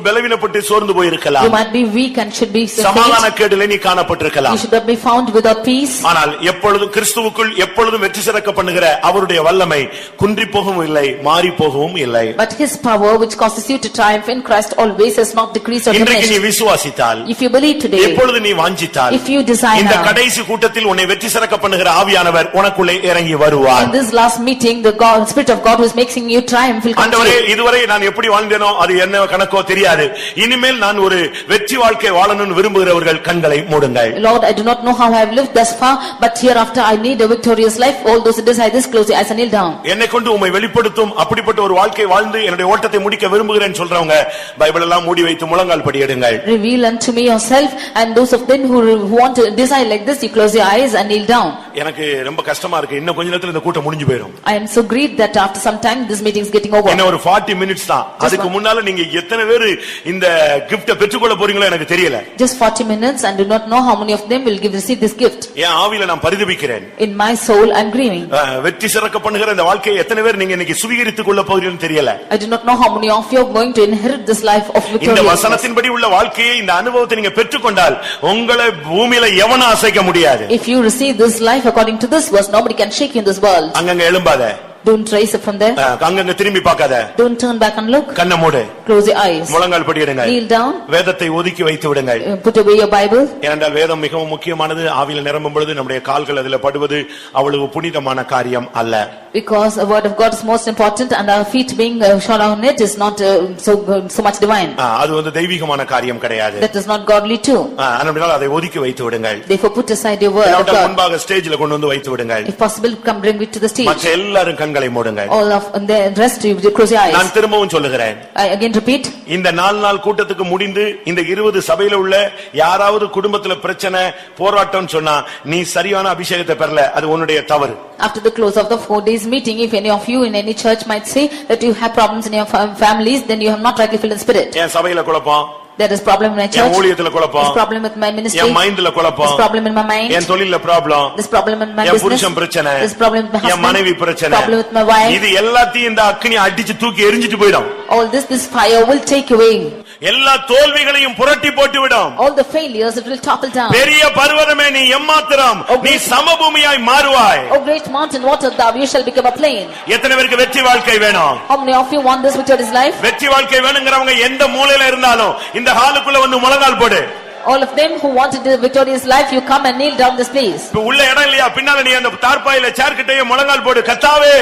பலவீனப்பட்டு சோர்ந்து you போயிருக்கலாம் might be weak and should be சமாதான கேடிலே நீ you காணப்பட்டிருக்கலாம் should have been found without peace, ஆனால் எப்பொழுதும் கிறிஸ்துவுக்குள் எப்பொழுதும் வெற்றி சிறக்க பண்ணுகிற அவருடைய வல்லமை குன்றி போகவும் இல்லை மாறி போகவும் இல்லை but his power which causes you to triumph in Christ always has not decreased or இன்றைக்கு நீ diminished. விசுவாசித்தால் If you believe today, எப்பொழுது நீ வாஞ்சித்தால் if you desire இந்த கடைசி கூட்டத்தில் உன்னை வெற்றி சிறக்க பண்ணுகிற ஆவியானவர் உனக்குள்ளே இறங்கி வருவார் in this last last meeting, the God, Spirit of God who is making you triumph will come to ஆண்டவரே you. இதுவரை நான் எப்படி வாழ்ந்தேனோ அது என்ன கணக்கோ தெரியாது இனிமேல் நான் ஒரு வெற்றி வாழ்க்கை வாழணும்னு விரும்புகிறவர்கள் கண்களை மூடுங்கள் Lord, I do not know how I have lived thus far, but hereafter I need a victorious life. All those who desire this, close your eyes and kneel down. என்னை கொண்டு உம்மை வெளிப்படுத்தும் அப்படிப்பட்ட ஒரு வாழ்க்கை வாழ்ந்து என்னுடைய ஓட்டத்தை முடிக்க விரும்புகிறேன்னு சொல்றவங்க பைபிள் எல்லாம் மூடி வைத்து முழங்கால் படியிடுங்கள் Reveal unto me yourself, and those of them who who want to desire like this, you close your eyes and kneel down. எனக்கு ரொம்ப கஷ்டமா இருக்கு இன்னும் கொஞ்ச நேரத்துல இந்த கூட்டம் முடிஞ்சு போயிடும் I am so grieved that after some time, this meeting is getting over. என்ன ஒரு 40 மினிட்ஸ் தான் அதுக்கு முன்னால நீங்க எத்தனை பேரு இந்த கிஃப்ட பெற்றுக்கொள்ள போறீங்களோ எனக்கு தெரியல Just forty minutes and do not know how many of them will give, receive this gift. என் ஆவியில நான் பரிதபிக்கிறேன் In my soul, I am grieving. அஹ், வெற்றி சிறக்க பண்ணுகிற இந்த வாழ்க்கையை எத்தனை பேர் நீங்க இன்னைக்கு சுவீகரித்துக் கொள்ள போகிறீங்கன்னு தெரியல I do not know how many of you are going to inherit this life of இந்த victorious. வசனத்தின்படி உள்ள வாழ்க்கையை இந்த அனுபவத்தை நீங்க பெற்றுக்கொண்டால் உங்களை பூமியில எவனும் அசைக்க முடியாது If you receive this life according to this verse, nobody can shake you in this world. அங்கங்க எழும்பாத. Don't trace it from there. அஹ், அங்கங்க திரும்பி பார்க்காத Don't turn back and look. கண்ணை மூடு Close your eyes. முழங்கால் படியிடுங்கள் Kneel down. வேதத்தை ஒதுக்கி வைத்து விடுங்கள் Uh, Put away your Bible. ஏனென்றால் வேதம் மிகவும் முக்கியமானது ஆவியில நிரம்பும் பொழுது நம்முடைய கால்கள் அதில் படுவது அவ்வளவு புனிதமான காரியம் அல்ல Because the word of God is most important and our feet being uh, shod on it is not uh, so good- so much divine. அஹ், அது வந்து தெய்வீகமான காரியம் கிடையாது That is not godly too. அஹ், அதனால் அதை ஒதுக்கி வைத்து விடுங்கள் Therefore put aside your word of இல்லாவிட்டால் God. முன்பாக ஸ்டேஜ்ல கொண்டு வந்து வைத்து விடுங்கள் If possible, come bring it to the stage. மற்ற எல்லாரும் கண்களை மூடுங்கள் All of, the rest you close your eyes. நான் திரும்பவும் சொல்லுகிறேன் I again repeat, இந்த நாலு நாள் கூட்டத்துக்கு முடிந்து இந்த இருபது சபையில உள்ள யாராவது குடும்பத்துல பிரச்சனை போராட்டம் சொன்னா நீ சரியான அபிஷேகத்தை பெறல அது உன்னுடைய தவறு after the close of the four days meeting, if any of you in any church might say that you have problems in your fam- families, then you have not rightly filled in spirit. என் சபையில குழப்பம் There is problem in my N church. ஊழியத்துல குழப்பம் There's problem with my ministry. என் மைண்ட்ல குழப்பம் There's problem in my mind. என் தொழில problem There's problem in my என் business. புருஷன் பிரச்சனை There's problem with my என் மனைவி husband. பிரச்சனை Problem with my wife. இது எல்லாத்தையும் இந்த அக்னி அடிச்சு தூக்கி எரிஞ்சிட்டு போயிடும் All this, this fire will take away. எல்லா தோல்விகளையும் புரட்டி போட்டு விடும் All the failures, it will topple down. பெரிய பர்வதமே நீ எம்மாத்திரம் Oh, நீ சமபூமியாய் மாறுவாய் O great mountain, water thou, you shall become a plain. எத்தனை பேருக்கு வெற்றி வாழ்க்கை வேணும் How many of you want this victorious life? வெற்றி வாழ்க்கை வேணுங்கிறவங்க எந்த மூலையில இருந்தாலும் இந்த ஹாலுக்குள்ள வந்து முழங்கால் போடு All of them who wanted the victorious life, you come and kneel down this place. இப்ப உள்ள இடம் இல்லையா பின்னால நீ அந்த தார்பாயில சேர்க்கிட்டே முழங்கால் போடு கத்தாவே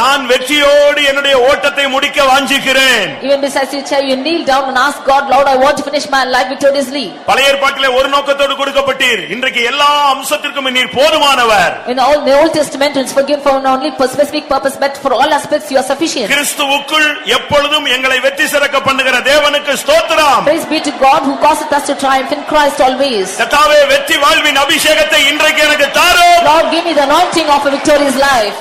நான் வெற்றியோடு என்னுடைய ஓட்டத்தை முடிக்க வாஞ்சிக்கிறேன் Even besides your chair, you kneel down and ask God, Lord, I want to finish my life victoriously. பழைய ஏற்பாட்டிலே ஒரு நோக்கத்தோடு கொடுக்கப்பட்டீர் இன்றைக்கு எல்லா அம்சத்திற்கும் நீர் போதுமானவர் In all the Old Testament, it's forgiven for not only for specific purpose, but for all aspects, you are sufficient. கிறிஸ்துவுக்குள் எப்பொழுதும் எங்களை வெற்றி சிறக்க பண்ணுகிற தேவனுக்கு ஸ்தோத்திரம் Praise be to God who causeth us to triumph in Christ always. கத்தாவே வெற்றி வாழ்வின் அபிஷேகத்தை இன்றைக்கு எனக்கு தாரும் Lord, give me the anointing of a victorious life.